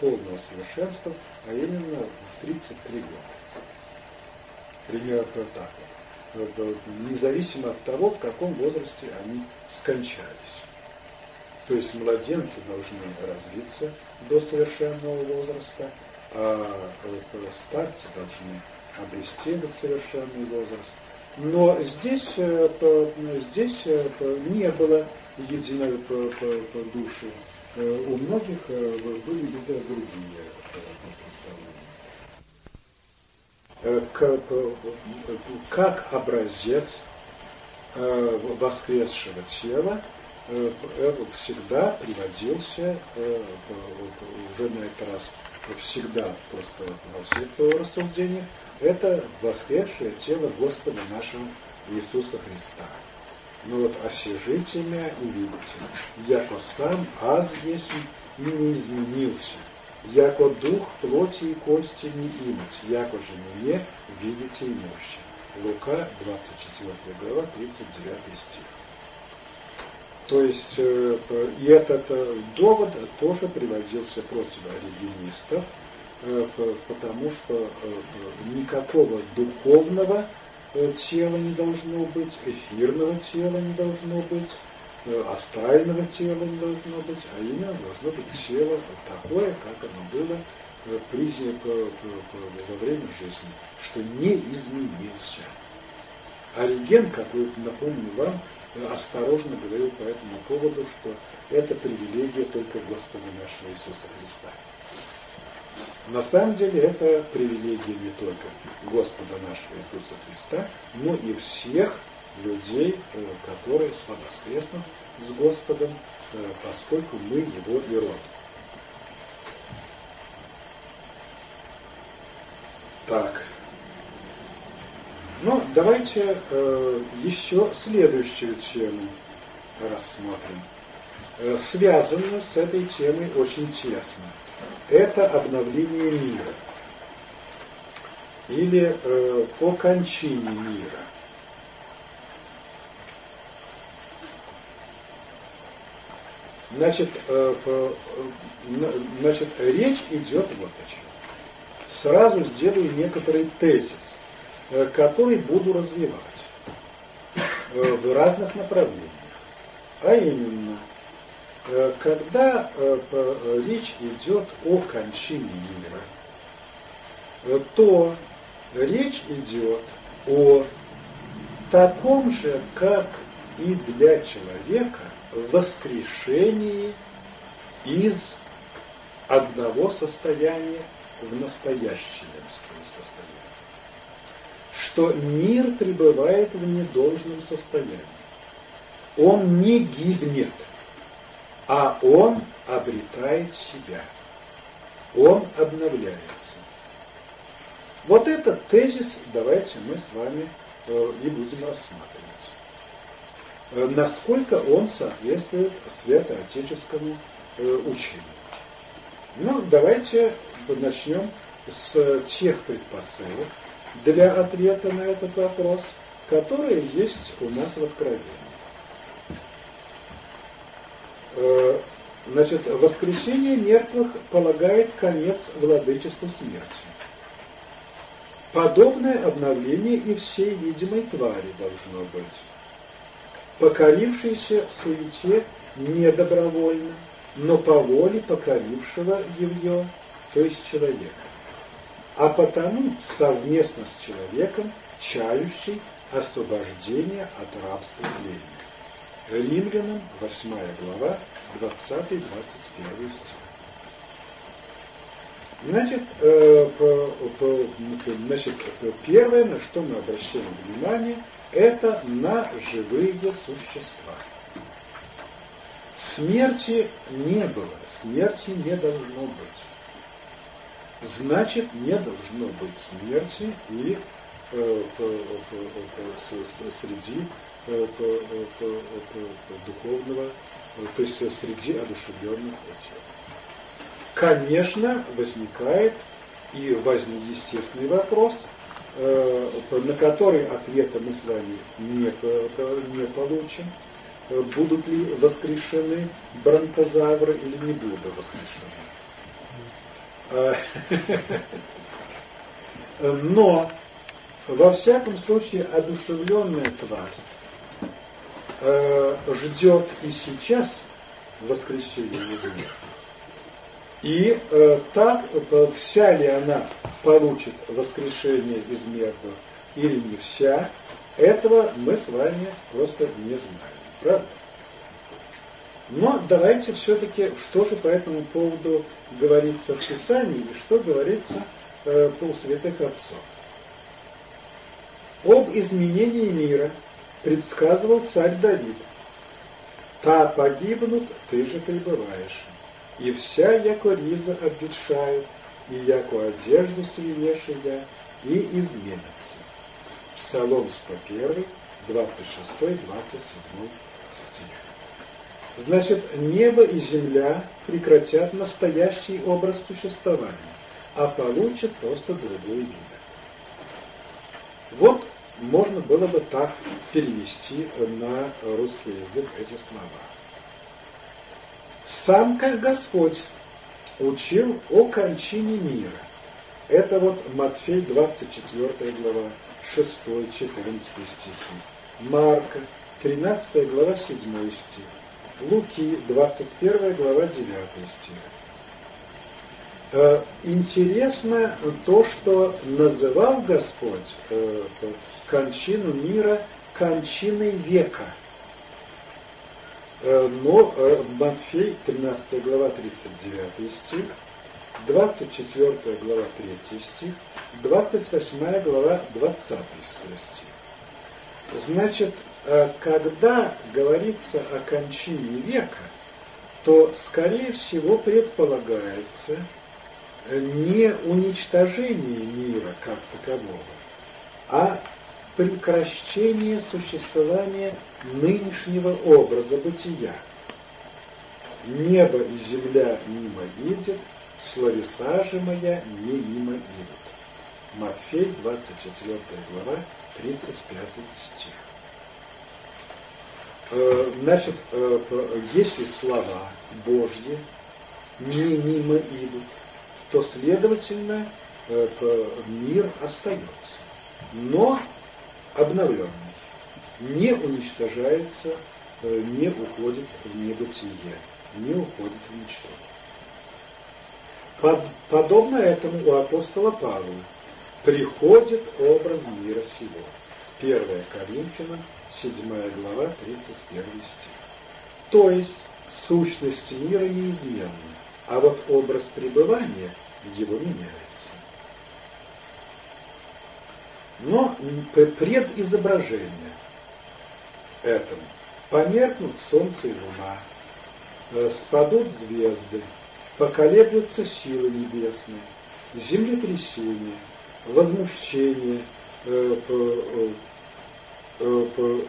полного совершенства, а именно в 33 года. Примерно так вот. Независимо от того, в каком возрасте они скончались. То есть младенцы должны развиться до совершенного возраста, а старцы должны обрести этот совершенный возраст. Но здесь, э, здесь э, не было единой души Э, у многих были где другие э, представления. Как образец воскресшего тела всегда приводился, уже на этот раз всегда просто во всех рассуждениях, это воскресшее тело Господа нашего Иисуса Христа. Ну вот, осижите меня и видите, яко сам аз есть и не изменился, яко дух плоти и кости не имец, яко же мне видите и мощи. Лука, 24 глава, 39 стих. То есть э, и этот э, довод тоже приводился против оригинистов, э, потому что никакого духовного тела не должно быть, эфирного тела не должно быть, остального тела не должно быть, а именно должно быть тело такое, как оно было признак во время жизни, что не изменился. Ориген, как вы напомню вам, осторожно говорил по этому поводу, что это привилегия только Господа нашего Иисуса Христа. На самом деле это привилегия не только Господа нашего Иисуса Христа, но и всех людей, э, которые совоскреснут с Господом, э, поскольку мы Его и род. Так. Ну, давайте э, еще следующую тему рассмотрим, связанную с этой темой очень тесно. Это обновление мира или э, по кончине мира. Значит, э, э, значит, речь идет вот о чем сразу сделаю некоторый тезис, э, который буду развивать в разных направлениях. А именно, когда речь идет о кончине мира, то речь идет о таком же, как и для человека, воскрешении из одного состояния в настоящее состояние. Что мир пребывает в недолжном состоянии. Он не гибнет, а он обретает себя. Он обновляется. Вот этот тезис давайте мы с вами э, и будем рассматривать. Э, насколько он соответствует святоотеческому э, учению. Ну, давайте начнем с тех предпосылок для ответа на этот вопрос, которые есть у нас в Откровении. Э, значит, воскресение мертвых полагает конец владычеству смерти. Подобное обновление и всей видимой твари должно быть. Покорившийся суете недобровольно, но по воле покорившего ее то есть человека. А потому совместно с человеком, чающий освобождение от рабства тления. Римлянам 8 глава 20-21 стих. Значит, э, по, по, значит, первое, на что мы обращаем внимание, это на живые существа. Смерти не было, смерти не должно быть значит не должно быть смерти и среди духовного, то есть среди одушевленных тел. Конечно, возникает и возник естественный вопрос, э, на который ответа мы с вами не, не получим. Будут ли воскрешены бронтозавры или не будут воскрешены? Но, во всяком случае, одушевленная тварь э, ждет и сейчас воскресения из мертвых. И э, так, э, вся ли она получит воскрешение из мертвых или не вся, этого мы с вами просто не знаем. Правда? Но давайте все-таки, что же по этому поводу говорится в Писании и что говорится э, святых отцов. Об изменении мира предсказывал царь Давид. Та погибнут, ты же пребываешь. И вся яко риза обветшает, и яко одежду свинешия, и изменится. Псалом 101, 26, 27 стих. Значит, небо и земля прекратят настоящий образ существования, а получат просто другой вид. Вот можно было бы так перевести на русский язык эти слова. Сам как Господь учил о кончине мира. Это вот Матфей 24 глава, 6-14 стихи. Марка 13 глава 7 стих. Луки, 21 глава 9 стих. Э, интересно то, что называл Господь э, кончину мира кончиной века. Э, но Матфей, 13 глава, 39 стих, 24 глава, 3 стих, 28 глава, 20 стих. Значит, когда говорится о кончине века, то, скорее всего, предполагается, не уничтожение мира как такового, а прекращение существования нынешнего образа бытия. Небо и земля мимо едет, словеса же моя не мимо идут. Матфей, 24 глава, 35 стих. Э, значит, э, если слова Божьи не мимо идут, то, следовательно, э, мир остается, но обновленный, не уничтожается, э, не уходит в небытие, не уходит в ничто. Под, подобно этому у апостола Павла приходит образ мира сего. 1 Коринфянам, 7 глава, 31 стих. То есть сущность мира неизменна, а вот образ пребывания его меняется. Но предизображение этому померкнут солнце и луна, э, спадут звезды, поколеблются силы небесные, землетрясение, возмущение э, э,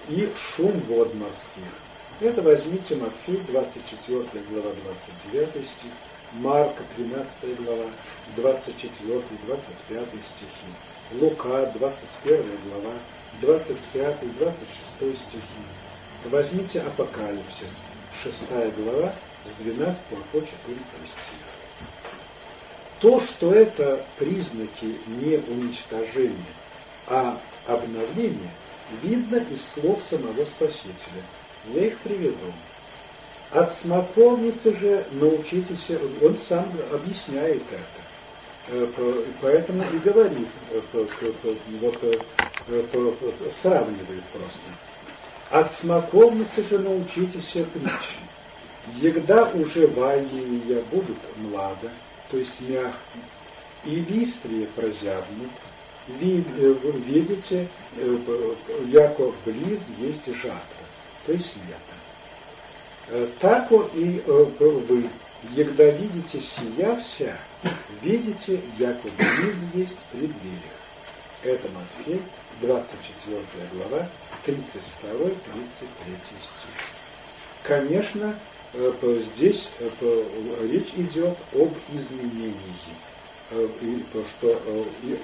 и шум вод морских. Это возьмите Матфей, 24 глава, 29 стих, Марка, 13 глава, 24 25 стихи, Лука, 21 глава, 25 26 стихи. Возьмите Апокалипсис, 6 глава, с 12 по 14 стих. То, что это признаки не уничтожения, а обновления, видно из слов самого Спасителя. Я их приведу. От смоковницы же научитесь, он сам объясняет это. Э, поэтому и говорит, э, вот, э, сравнивает просто. От смоковницы же научитесь притчи. Егда уже я будут млада, то есть мягкие, и листрие прозябнут, видите, яко близ есть жатва, то есть лето. Э, так и вы, когда видите сия вся, видите, яко близ есть преддверие. Это Матфей, 24 глава, 32-33 стих. Конечно, э, здесь речь идет об изменении. И то, что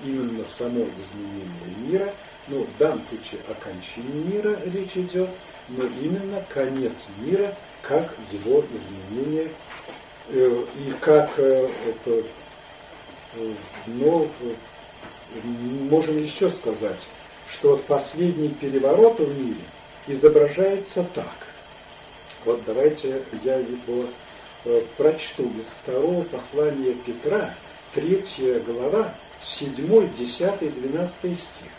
именно само изменение мира, ну, в данном случае о кончине мира речь идет, но именно конец мира – как его изменение э, и как э, это, э, но можем еще сказать, что вот последний переворот в мире изображается так. Вот давайте я его прочту из второго послания Петра, третья глава, седьмой, десятый, двенадцатый стих.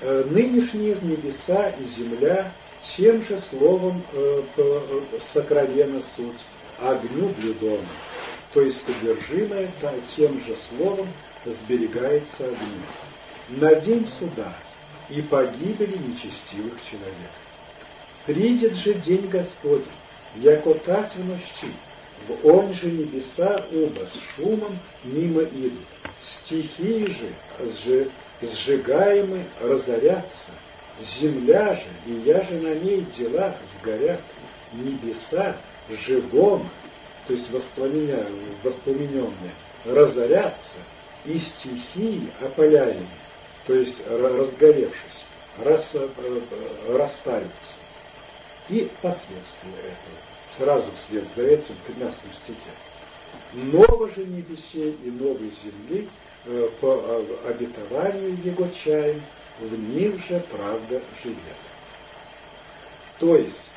Нынешние небеса и земля тем же словом э, э, сокровенно суть, огню блюдом, то есть содержимое да, тем же словом сберегается огню. На день суда и погибели нечестивых человек. Придет же день Господень, яко тать в нощи, в он же небеса оба с шумом мимо идут. Стихии же сжигаемы разорятся, Земля же, и я же на ней дела сгорят, небеса живом, то есть воспламененные, разорятся, и стихии опаляемые, то есть разгоревшись, рас, э, э, растаются. И последствия этого, сразу вслед за этим, в 13 стихе. Ново же небесей и новой земли э, по обетованию его чаем, в них же правда живет. То есть, э,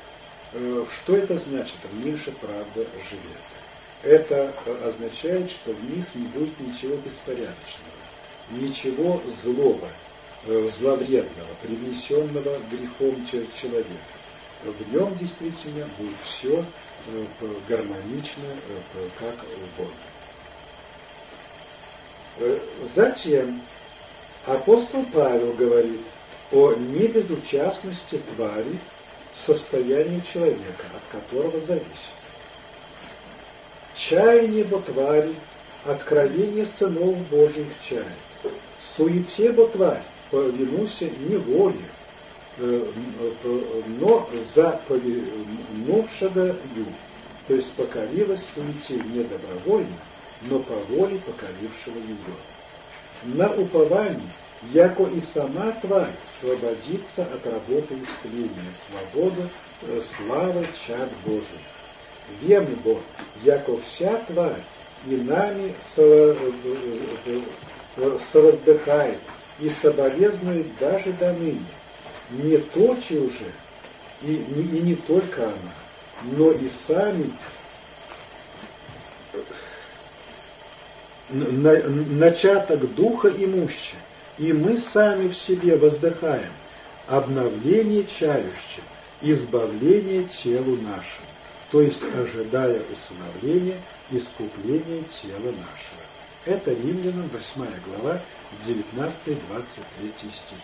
что это значит? В них же правда живет. Это означает, что в них не будет ничего беспорядочного, ничего злого, э, зловредного, привнесенного грехом человека. В нем действительно будет все э, гармонично, как у Бога. Затем апостол Павел говорит о небезучастности твари состоянию человека, от которого зависит. Чаяние бо твари, откровение сынов Божьих чает. Суете бо тварь, повинуся неволе, э, но за повинувшего ю, то есть покорилась суете не добровольно, но по воле покорившего ее. На уповании, яко и сама тварь освободится от работы искления, свобода, э, славы чад Божий. Вем Бог, яко вся тварь и нами э, э, совоздыхает и соболезнует даже до ныне. Не точи уже, и, и не только она, но и сами начаток духа имуща, и мы сами в себе воздыхаем обновление чающее, избавление телу нашему, то есть ожидая усыновления, искупления тела нашего. Это Римлянам 8 глава, 19-23 стихи.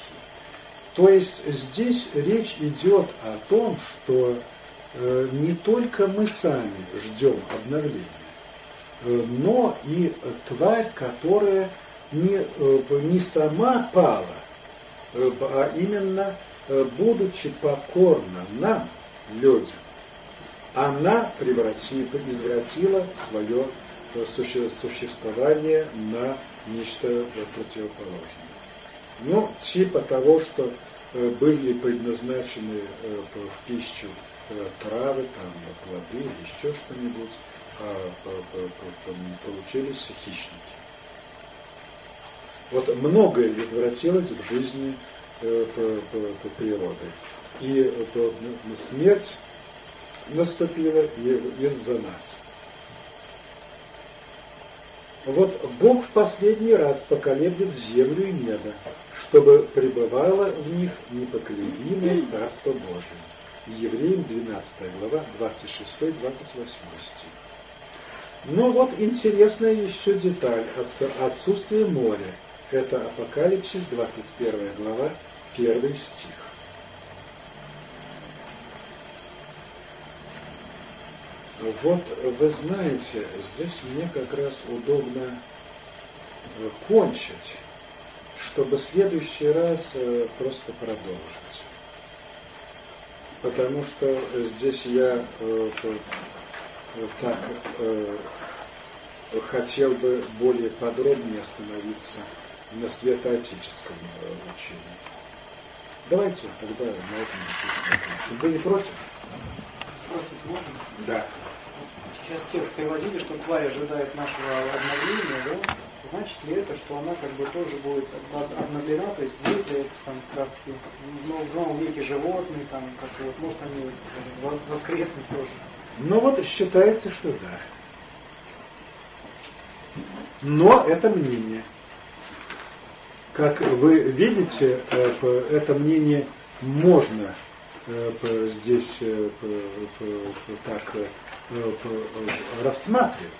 То есть здесь речь идет о том, что э, не только мы сами ждем обновления, Э, но и тварь, которая не, э, не сама пала, э, а именно, будучи покорна нам, людям, она превратила, извратила свое существование на нечто противоположное. Ну, типа того, что были предназначены в пищу травы, там, плоды или еще что-нибудь, а, получились хищники. Вот многое извратилось в жизни э, природы. И ну, смерть наступила из-за нас. Вот Бог в последний раз поколеблет землю и небо, чтобы пребывало в них непоколебимое Царство Божие. Евреям 12 глава, 26-28 стих. Но вот интересная еще деталь – отсутствие моря. Это Апокалипсис, 21 глава, 1 стих. Вот вы знаете, здесь мне как раз удобно э, кончить, чтобы следующий раз э, просто продолжить. Потому что здесь я э, так хотел бы более подробнее остановиться на светоотеческом э, учении. Давайте тогда на этом Вы не против? Спросить можно? Да. Сейчас текст приводили, что тварь ожидает нашего обновления, да? Значит ли это, что она как бы тоже будет обновлена, то есть будет ли это сам как раз в новом веке животные, там, как вот, может они воскреснут тоже? Ну вот считается, что да. Но это мнение. Как вы видите, э, это мнение можно э, здесь э, так рассматривать,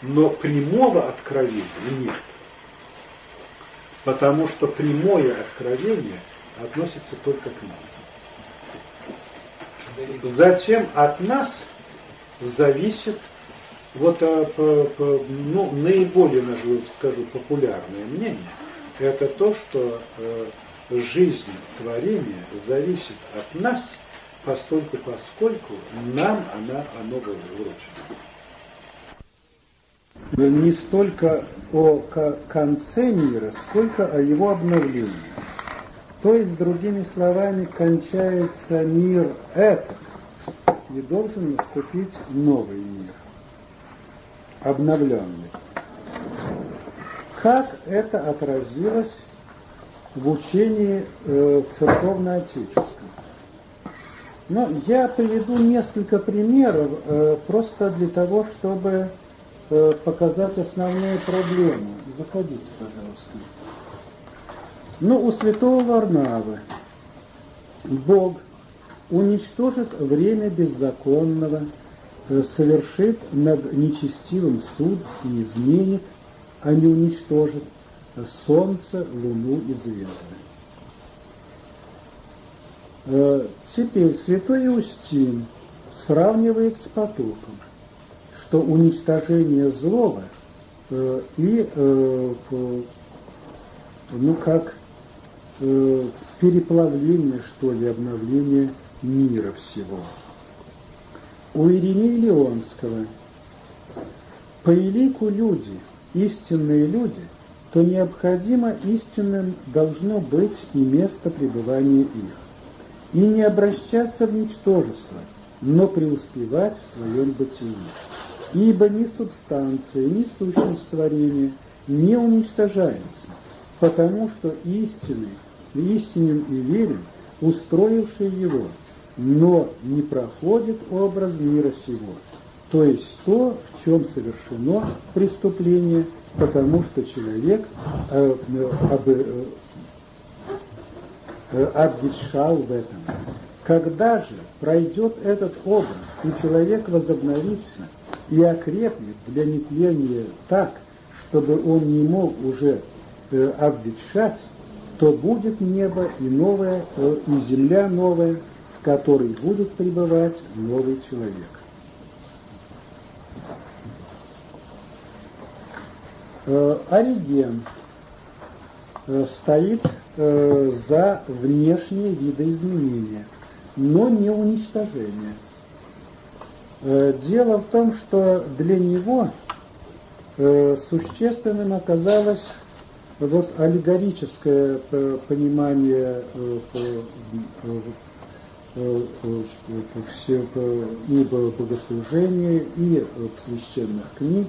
но прямого откровения нет. Потому что прямое откровение относится только к нам. Затем от нас зависит вот ну, наиболее, скажу, популярное мнение, это то, что э, жизнь творения зависит от нас, постольку поскольку нам она, оно вручено. Не столько о конце мира, сколько о его обновлении. То есть, другими словами, кончается мир этот, и должен наступить новый мир, обновленный. Как это отразилось в учении э, церковно-отеческом? Но я приведу несколько примеров э, просто для того, чтобы э, показать основные проблемы. Заходите, пожалуйста. Ну, у святого Варнавы Бог уничтожит время беззаконного, э, совершит над нечестивым суд и изменит, не уничтожит солнце, луну и звезды. Э, теперь святой Иустин сравнивает с потопом, что уничтожение злого э, и, э, ну как, переплавление, что ли, обновление мира всего. У Иринея Леонского по элику люди, истинные люди, то необходимо истинным должно быть и место пребывания их и не обращаться в ничтожество, но преуспевать в своем бытии. Ибо ни субстанция, ни сущность творения не уничтожается, потому что истинный, истинен и верен, устроивший его, но не проходит образ мира сего, то есть то, в чем совершено преступление, потому что человек э, э, э, Э, обветшал в этом. Когда же пройдет этот образ, и человек возобновится и окрепнет для нетления так, чтобы он не мог уже э, обветшать, то будет небо и новое, э, и земля новая, в которой будет пребывать новый человек. Ориген э, стоит э, за внешние видоизменения, но не уничтожение. Э, дело в том, что для него э, существенным оказалось вот аллегорическое э, понимание э, э, и богослужения, и священных книг,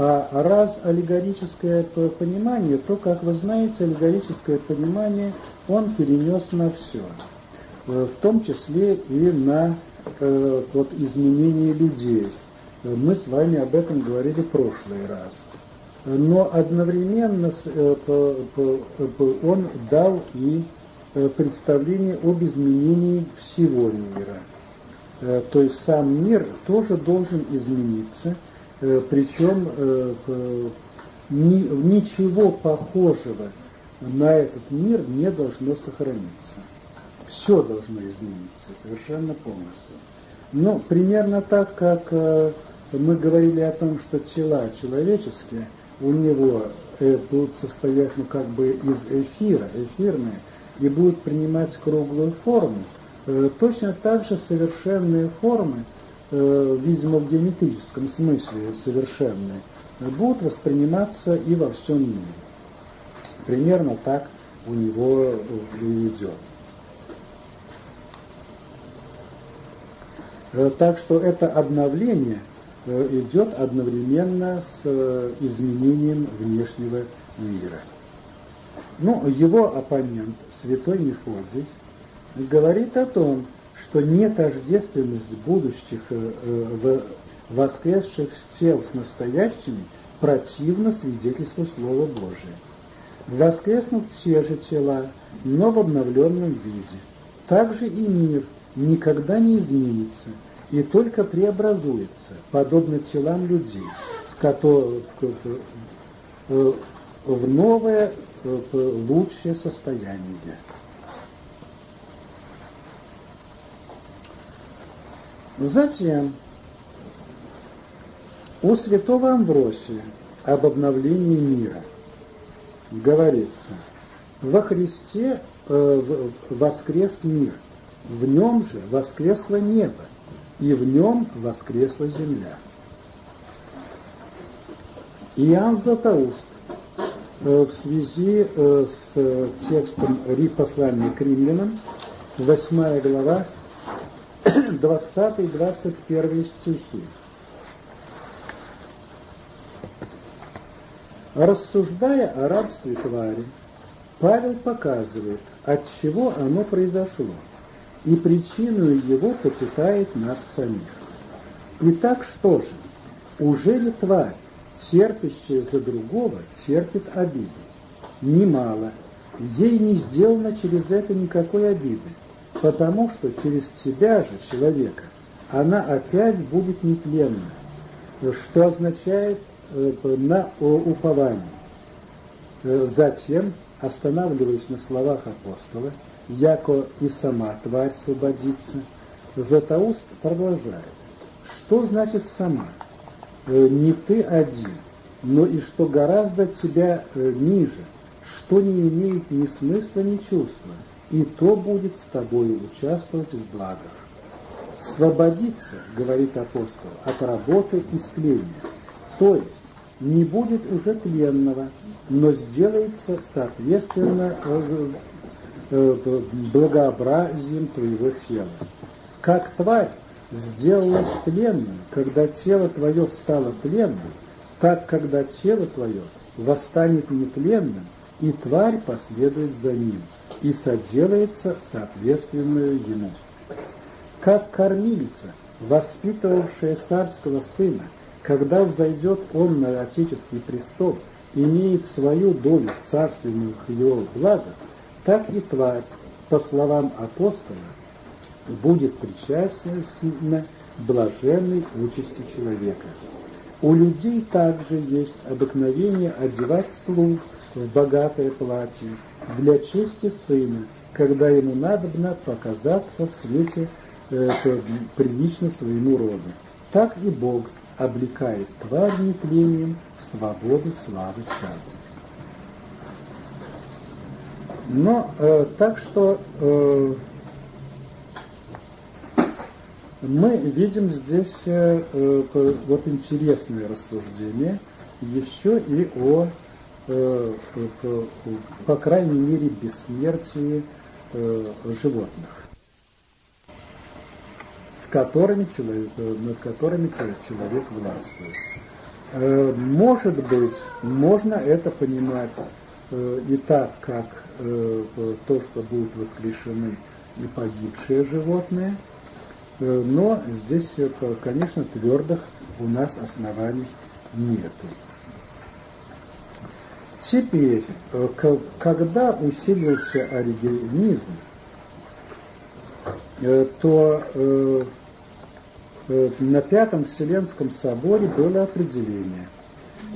а раз аллегорическое понимание, то, как вы знаете, аллегорическое понимание он перенес на все, э, в том числе и на э, вот, изменение людей. Мы с вами об этом говорили в прошлый раз. Но одновременно э, он дал и представление об изменении всего мира. То есть сам мир тоже должен измениться – Э, причем э, ничего похожего на этот мир не должно сохраниться. Все должно измениться совершенно полностью. Ну, примерно так, как э, мы говорили о том, что тела человеческие у него будут состоять, ну, как бы из эфира, эфирные, и будут принимать круглую форму, точно так же совершенные формы – э, видимо, в геометрическом смысле совершенные, будут восприниматься и во всем мире. Примерно так у него и идет. Э, так что это обновление э, идет одновременно с э, изменением внешнего мира. Ну, его оппонент, святой Мефодий, говорит о том, что нетождественность будущих э, воскресших тел с настоящими противно свидетельству Слова Божия. Воскреснут все же тела, но в обновленном виде. Также и мир никогда не изменится и только преобразуется, подобно телам людей, в, которые, в э, новое, лучшее состояние. Затем у святого Амбросия об обновлении мира говорится, во Христе э, воскрес мир, в нем же воскресло небо, и в нем воскресла земля. Иоанн Златоуст э, в связи э, с текстом послания к римлянам, 8 глава, 20-21 стихи. Рассуждая о рабстве твари, Павел показывает, от чего оно произошло, и причиной его почитает нас самих. Итак, что же? Уже ли тварь, терпящая за другого, терпит обиду? Немало. Ей не сделано через это никакой обиды, потому что через тебя же, человека, она опять будет нетленна, что означает э, на упование. Э, затем, останавливаясь на словах апостола, яко и сама тварь освободится, Златоуст продолжает. Что значит сама? Э, не ты один, но и что гораздо тебя ниже, что не имеет ни смысла, ни чувства, и то будет с тобой участвовать в благах. Свободиться, говорит апостол, от работы и склеения, то есть не будет уже тленного, но сделается соответственно э, э, благообразием твоего тела. Как тварь сделалась тленным, когда тело твое стало тленным, так когда тело твое восстанет нетленным, и тварь последует за ним, и соделается соответственную ему. Как кормилица, воспитывавшая царского сына, когда взойдет он на отеческий престол, имеет свою долю царственных его благах, так и тварь, по словам апостола, будет причастна блаженной участи человека. У людей также есть обыкновение одевать слуг в богатое платье для чести сына, когда ему надобно показаться в свете э, прилично своему роду. Так и Бог облекает тварь нетлением свободу славы чада. Но э, так что э, мы видим здесь э, э, вот интересное рассуждение еще и о, по крайней мере, бессмертии э, животных которыми человек, э, над которыми человек властвует. Э, может быть, можно это понимать э, и так, как то, что будут воскрешены и погибшие животные, но здесь, конечно, твердых у нас оснований нету. Теперь, когда усилился оригинизм, то Э, на Пятом Вселенском соборе было определение.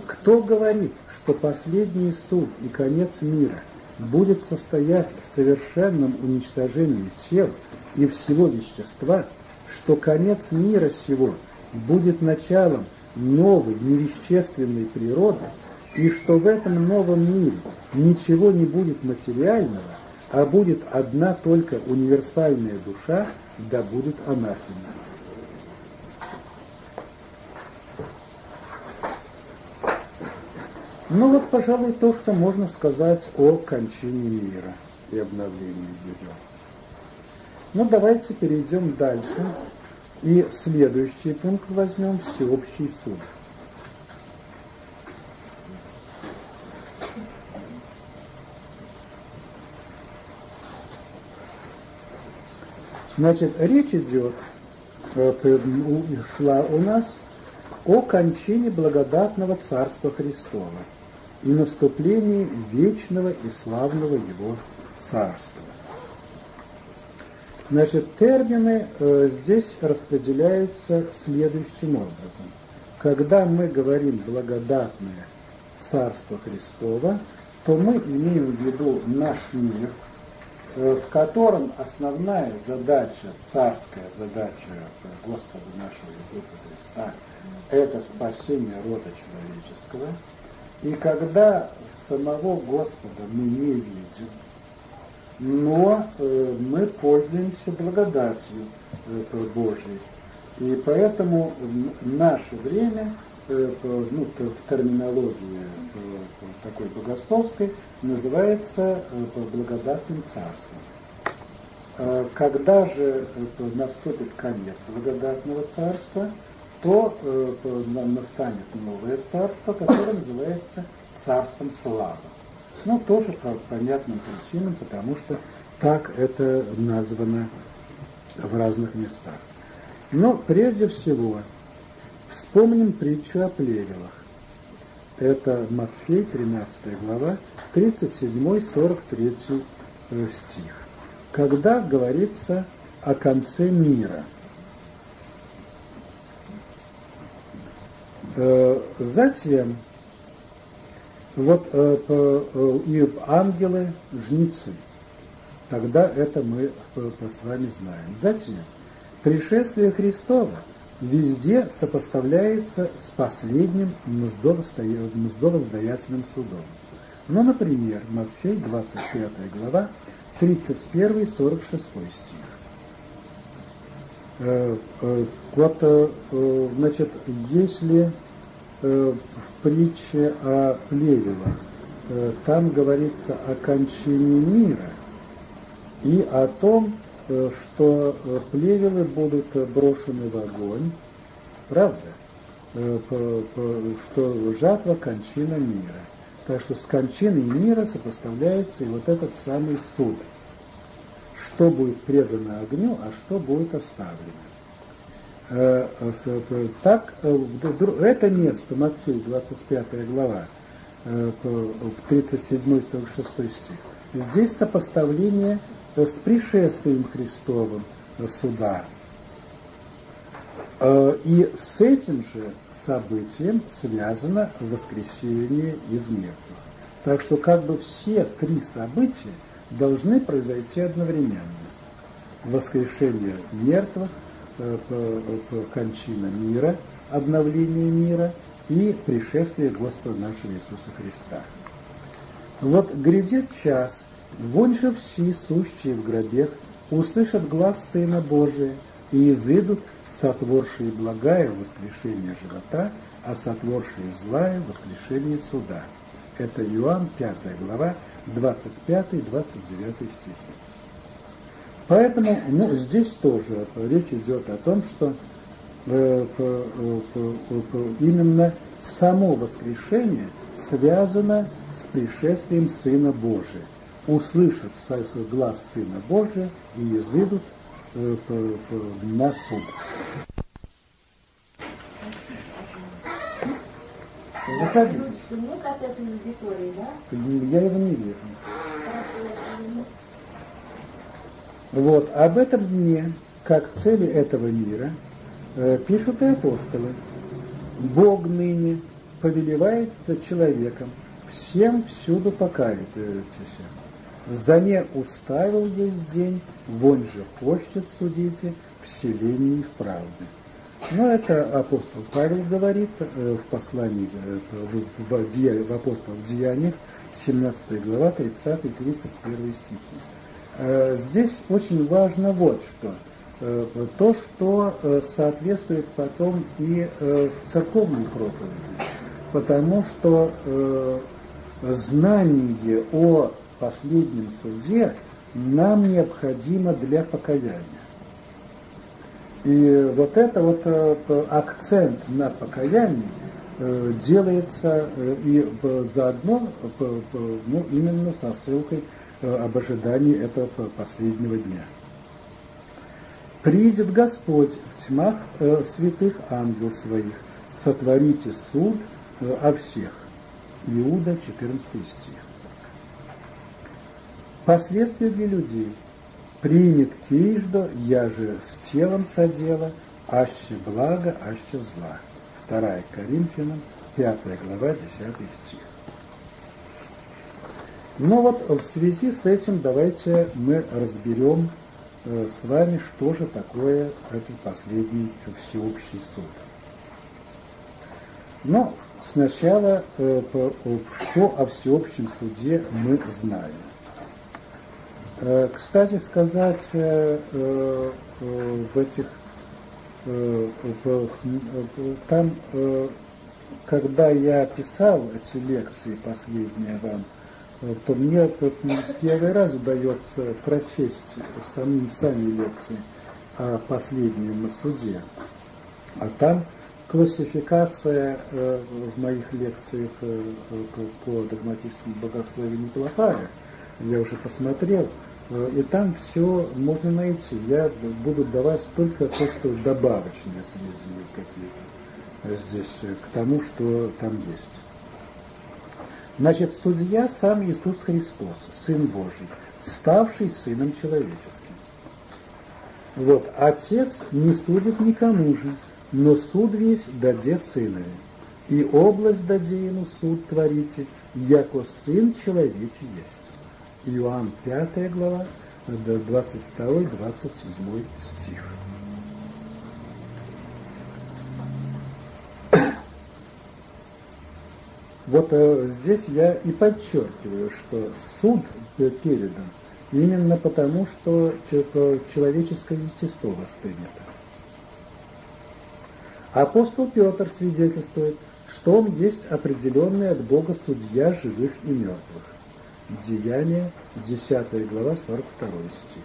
Кто говорит, что последний суд и конец мира будет состоять в совершенном уничтожении тел и всего вещества, что конец мира сего будет началом новой невещественной природы, и что в этом новом мире ничего не будет материального, а будет одна только универсальная душа, да будет анархия. Ну вот, пожалуй, то, что можно сказать о кончине мира и обновлении его. Ну, давайте перейдем дальше и следующий пункт возьмем – всеобщий суд. Значит, речь идет, э, шла у нас о кончине благодатного Царства Христова и наступлении вечного и славного Его Царства. Значит, термины э, здесь распределяются следующим образом. Когда мы говорим «благодатное Царство Христово», то мы имеем в виду наш мир, в котором основная задача, царская задача Господа нашего Иисуса Христа – это спасение рода человеческого – и когда самого Господа мы не видим, но э, мы пользуемся благодатью э, Божьей. И поэтому наше время, э, ну, в терминологии э, такой богословской, называется э, благодатным царством. Э, когда же э, наступит конец благодатного царства – то э, настанет новое царство, которое называется царством славы. Ну, тоже по понятным причинам, потому что так это названо в разных местах. Но прежде всего вспомним притчу о плевелах. Это Матфей, 13 глава, 37-43 стих. Когда говорится о конце мира. Э, затем вот э, э, и ангелы, жнецы. Тогда это мы с вами знаем. Затем пришествие Христова везде сопоставляется с последним мздовоздаятельным судом. Ну, например, Матфей, 25 глава, 31-46 стих. Э, э, вот, э, значит, если в притче о плевелах там говорится о кончине мира и о том, что плевелы будут брошены в огонь, правда? Что жатва кончина мира. Так что с кончиной мира сопоставляется и вот этот самый суд – что будет предано огню, а что будет оставлено. Э, э, так, э, это место, Матфей, 25 глава, 37-46 стих, здесь сопоставление с пришествием Христовым суда. И с этим же событием связано воскресение из мертвых. Так что как бы все три события должны произойти одновременно. Воскрешение мертвых, э, кончина мира, обновление мира и пришествие Господа нашего Иисуса Христа. Вот грядет час, вон же все сущие в гробех услышат глаз Сына Божия и изыдут сотворшие благая воскрешение живота, а сотворшие злая воскрешение суда. Это Иоанн 5 глава 25-29 стихи. Поэтому ну, здесь тоже речь идет о том, что э, э, именно само воскрешение связано с пришествием Сына Божия. Услышат глаз Сына Божия и изыдут на суд. Заходите. Я его не вижу. Вот, об этом дне, как цели этого мира, э, пишут и апостолы. Бог ныне повелевает человеком всем всюду покаяться. За не уставил есть день, вон же хочет судите, вселении в правде. Но это апостол Павел говорит э, в послании э, в, в, в, в Деяниях, 17 глава, 30 и 31 стихи. Э, здесь очень важно вот что. То, что соответствует потом и в церковной проповеди. Потому что знание о последнем суде нам необходимо для покаяния. И вот это вот э, акцент на покаянии э, делается э, и заодно ну, именно со ссылкой об ожидании этого последнего дня. «Придет Господь в тьмах святых ангел своих, сотворите суд о всех». Иуда, 14 стих. Последствия для людей – примет киждо, я же с телом содела, аще благо, аще зла. 2 Коринфянам, 5 глава, 10 стих. Но вот в связи с этим давайте мы разберем э, с вами, что же такое этот последний всеобщий суд. Но сначала, э, что о всеобщем суде мы знаем. Э, кстати сказать, э, э, в этих там, когда я писал эти лекции последние вам, то мне в первый раз удается прочесть самим сами лекции о последнем суде. А там классификация в моих лекциях по догматическому богословию Николафая, я уже посмотрел, и там все можно найти. Я буду давать только то, что добавочные сведения какие-то здесь э, к тому, что там есть. Значит, судья сам Иисус Христос, Сын Божий, ставший Сыном Человеческим. Вот, Отец не судит никому же, но суд весь даде Сынове. И область даде ему суд творите, яко Сын Человечий есть. Иоанн 5 глава, 22-27 стих. Вот э, здесь я и подчеркиваю, что суд передан именно потому, что человеческое естество воспринято. Апостол Петр свидетельствует, что он есть определенный от Бога судья живых и мертвых. Деяние, 10 глава, 42 стих.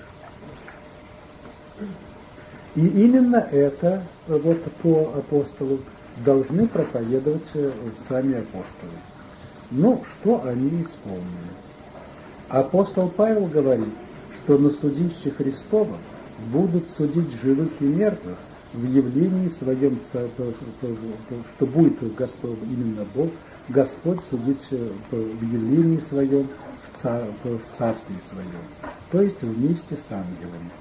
И именно это вот по апостолу должны проповедовать сами апостолы. Ну, что они исполнили? Апостол Павел говорит, что на судище Христовом будут судить живых и мертвых в явлении своем, что будет Господь, именно Бог, Господь судить в явлении своем в царстве своем, то есть вместе с ангелами.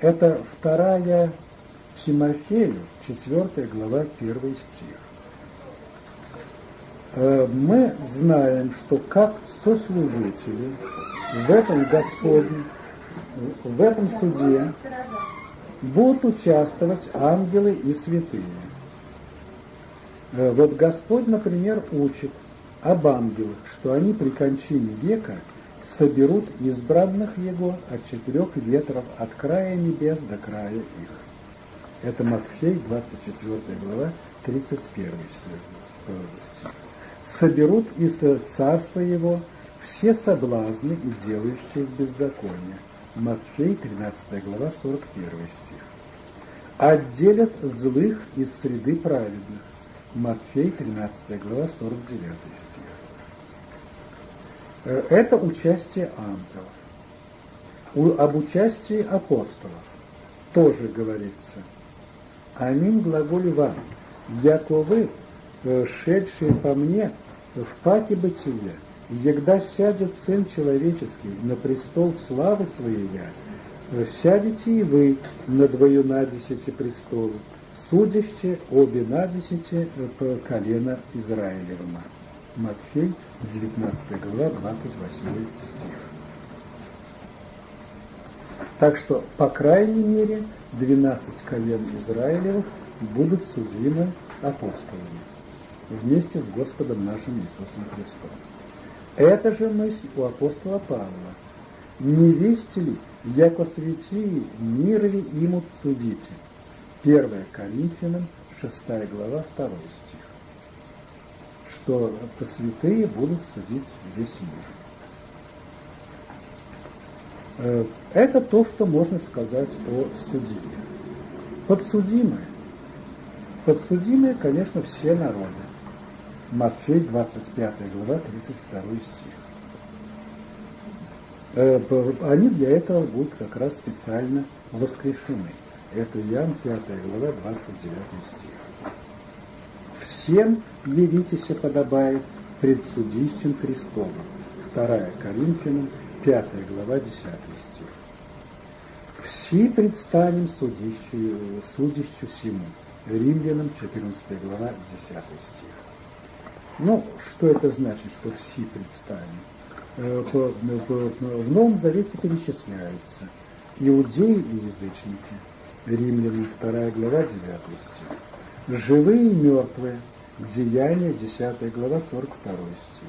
Это вторая Тимофею, 4 глава, 1 стих. Э, мы знаем, что как сослужители в этом Господне, в этом суде будут участвовать ангелы и святые. Э, вот Господь, например, учит об ангелах, что они при кончине века соберут избранных Его от четырех ветров, от края небес до края их. Это Матфей, 24 глава, 31 стих. Соберут из царства Его все соблазны и делающие беззаконие. Матфей, 13 глава, 41 стих. Отделят злых из среды праведных. Матфей, 13 глава, 49 стих. Э, это участие ангелов. Об участии апостолов тоже говорится. Аминь глаголю вам, яко вы, э, шедшие по мне в паке бытия, егда сядет Сын Человеческий на престол славы Своей, э, сядете и вы на двоюнадесяти престолы, судяще обе надесяти по колено Израилевма. Матфей, 19 глава, 28 стих. Так что, по крайней мере, 12 колен Израилевых будут судимы апостолами вместе с Господом нашим Иисусом Христом. Это же мысль у апостола Павла. Не вести ли, яко святии, мир ли имут судите? 1 Коринфянам, 6 глава, 2 стих что святые будут судить весь мир. Э, это то, что можно сказать о судимых. Подсудимые. Подсудимые, конечно, все народы. Матфей, 25 глава, 32 стих. Э, они для этого будут как раз специально воскрешены. Это Иоанн, 5 глава, 29 стих всем явитесь подобает пред судищем Христовым. 2 Коринфянам, 5 глава, 10 стих. Все предстанем судищу, судищу сему. Римлянам, 14 глава, 10 стих. Ну, что это значит, что все предстанем? Э, в Новом Завете перечисляются иудеи и язычники. Римлянам, 2 глава, 9 стих живые и мертвые. Деяние, 10 глава, 42 стих.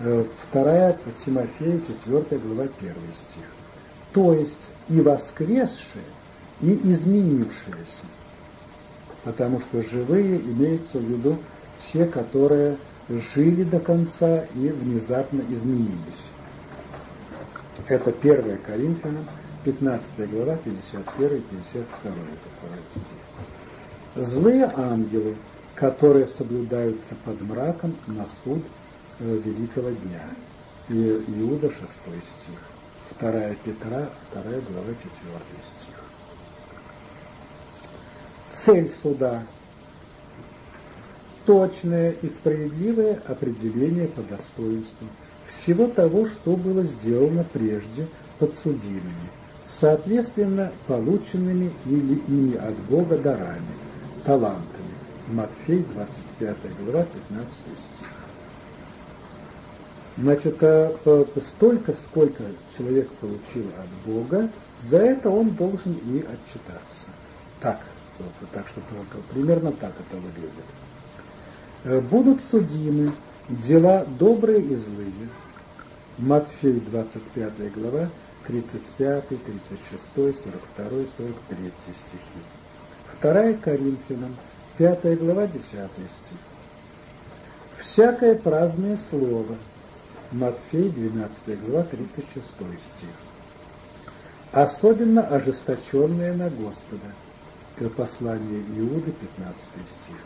Э, вторая Тимофея, 4 глава, 1 стих. То есть и воскресшие, и изменившиеся. Потому что живые имеются в виду те, которые жили до конца и внезапно изменились. Это 1 Коринфянам, 15 глава, 51 и 52 стих. Злые ангелы, которые соблюдаются под мраком на суд э, великого дня. И Иуда 6 стих. 2 Петра, 2 глава, 4 стих. Цель суда – точное и справедливое определение по достоинству всего того, что было сделано прежде подсудимыми, соответственно полученными или ими от Бога дарами, талантами. Матфей, 25 глава, 15 стих. Значит, а, столько, сколько человек получил от Бога, за это он должен и отчитаться. Так, так что примерно так это выглядит. Э, будут судимы дела добрые и злые. Матфей, 25 глава, 35, 36, 42, 43 стихи. 2 Коринфянам, 5 глава, 10 стих. Всякое праздное слово – Матфей, 12 глава, 36 стих. Особенно ожесточенное на Господа. Послание Иуды, 15 стих.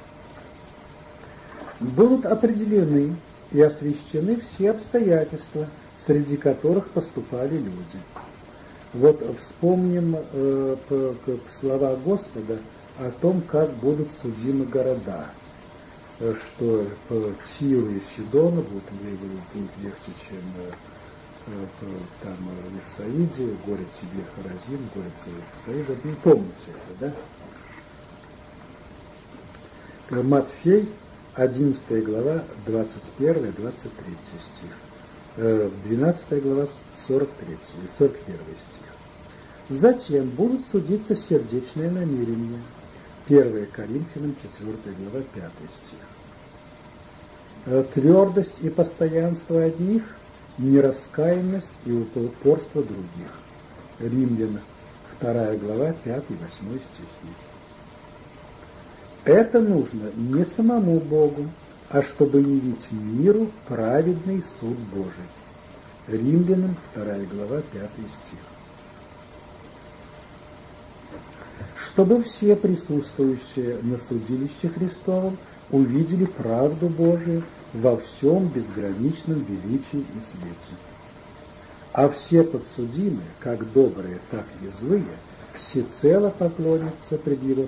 Будут определены и освещены все обстоятельства, среди которых поступали люди. Вот вспомним э, слова Господа о том, как будут судимы города – Э, что Тиру и Сидона будут, будет легче, чем э, там в Версаиде, горе тебе Харазин, горе тебе Версаида, не помните это, да? Матфей, 11 глава, 21-23 стих. 12 глава, 43 и 41 стих. Затем будут судиться сердечные намерения – 1 Коринфянам, 4 глава, 5 стих. Э, Твердость и постоянство одних, нераскаянность и упорство других. Римлян, 2 глава, 5 и 8 стихи. Это нужно не самому Богу, а чтобы явить миру праведный суд Божий. Римлянам, 2 глава, 5 стих. чтобы все присутствующие на судилище Христовом увидели правду Божию во всем безграничном величии и свете. А все подсудимые, как добрые, так и злые, всецело поклонятся пред его,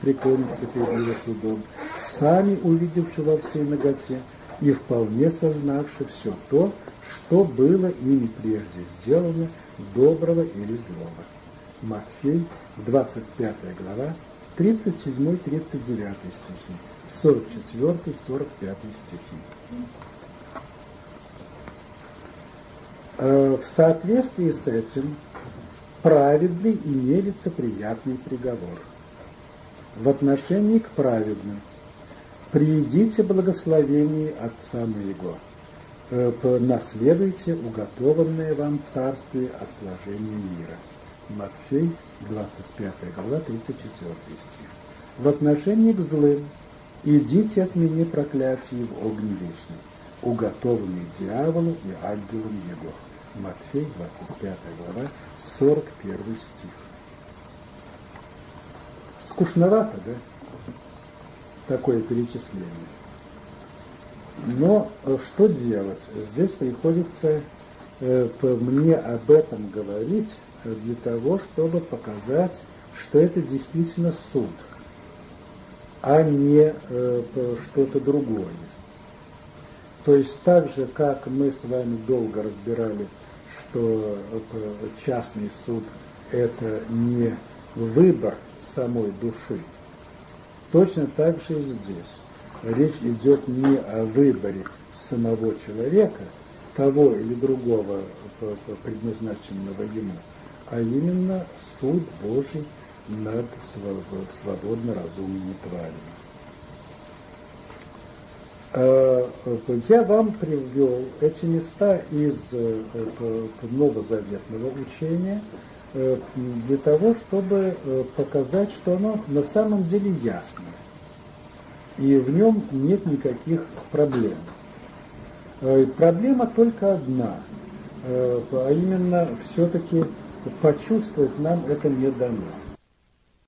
преклонятся перед его судом, сами увидевши во всей ноготе и вполне сознавши все то, что было ими прежде сделано, доброго или злого. Матфей, 25 глава, 37-39 стихи, 44-45 стихи. Э, в соответствии с этим праведный имелится приятный приговор. В отношении к праведным приедите благословение Отца моего, э, наследуйте уготованное вам царствие от сложения мира. Матфей, 25 глава, 34 стих. В отношении к злым идите от меня проклятие в огне вечном, уготованный дьяволу и ангелам его. Матфей, 25 глава, 41 стих. Скучновато, да? Такое перечисление. Но э, что делать? Здесь приходится э, мне об этом говорить, для того, чтобы показать, что это действительно суд, а не э, что-то другое. То есть так же, как мы с вами долго разбирали, что э, частный суд – это не выбор самой души, точно так же и здесь. Речь идет не о выборе самого человека, того или другого предназначенного ему, а именно суд Божий над свободно разумными тварями. А, я вам привел эти места из э, новозаветного учения э, для того, чтобы э, показать, что оно на самом деле ясно. И в нем нет никаких проблем. Проблема только одна, а именно все-таки почувствовать нам это не дано.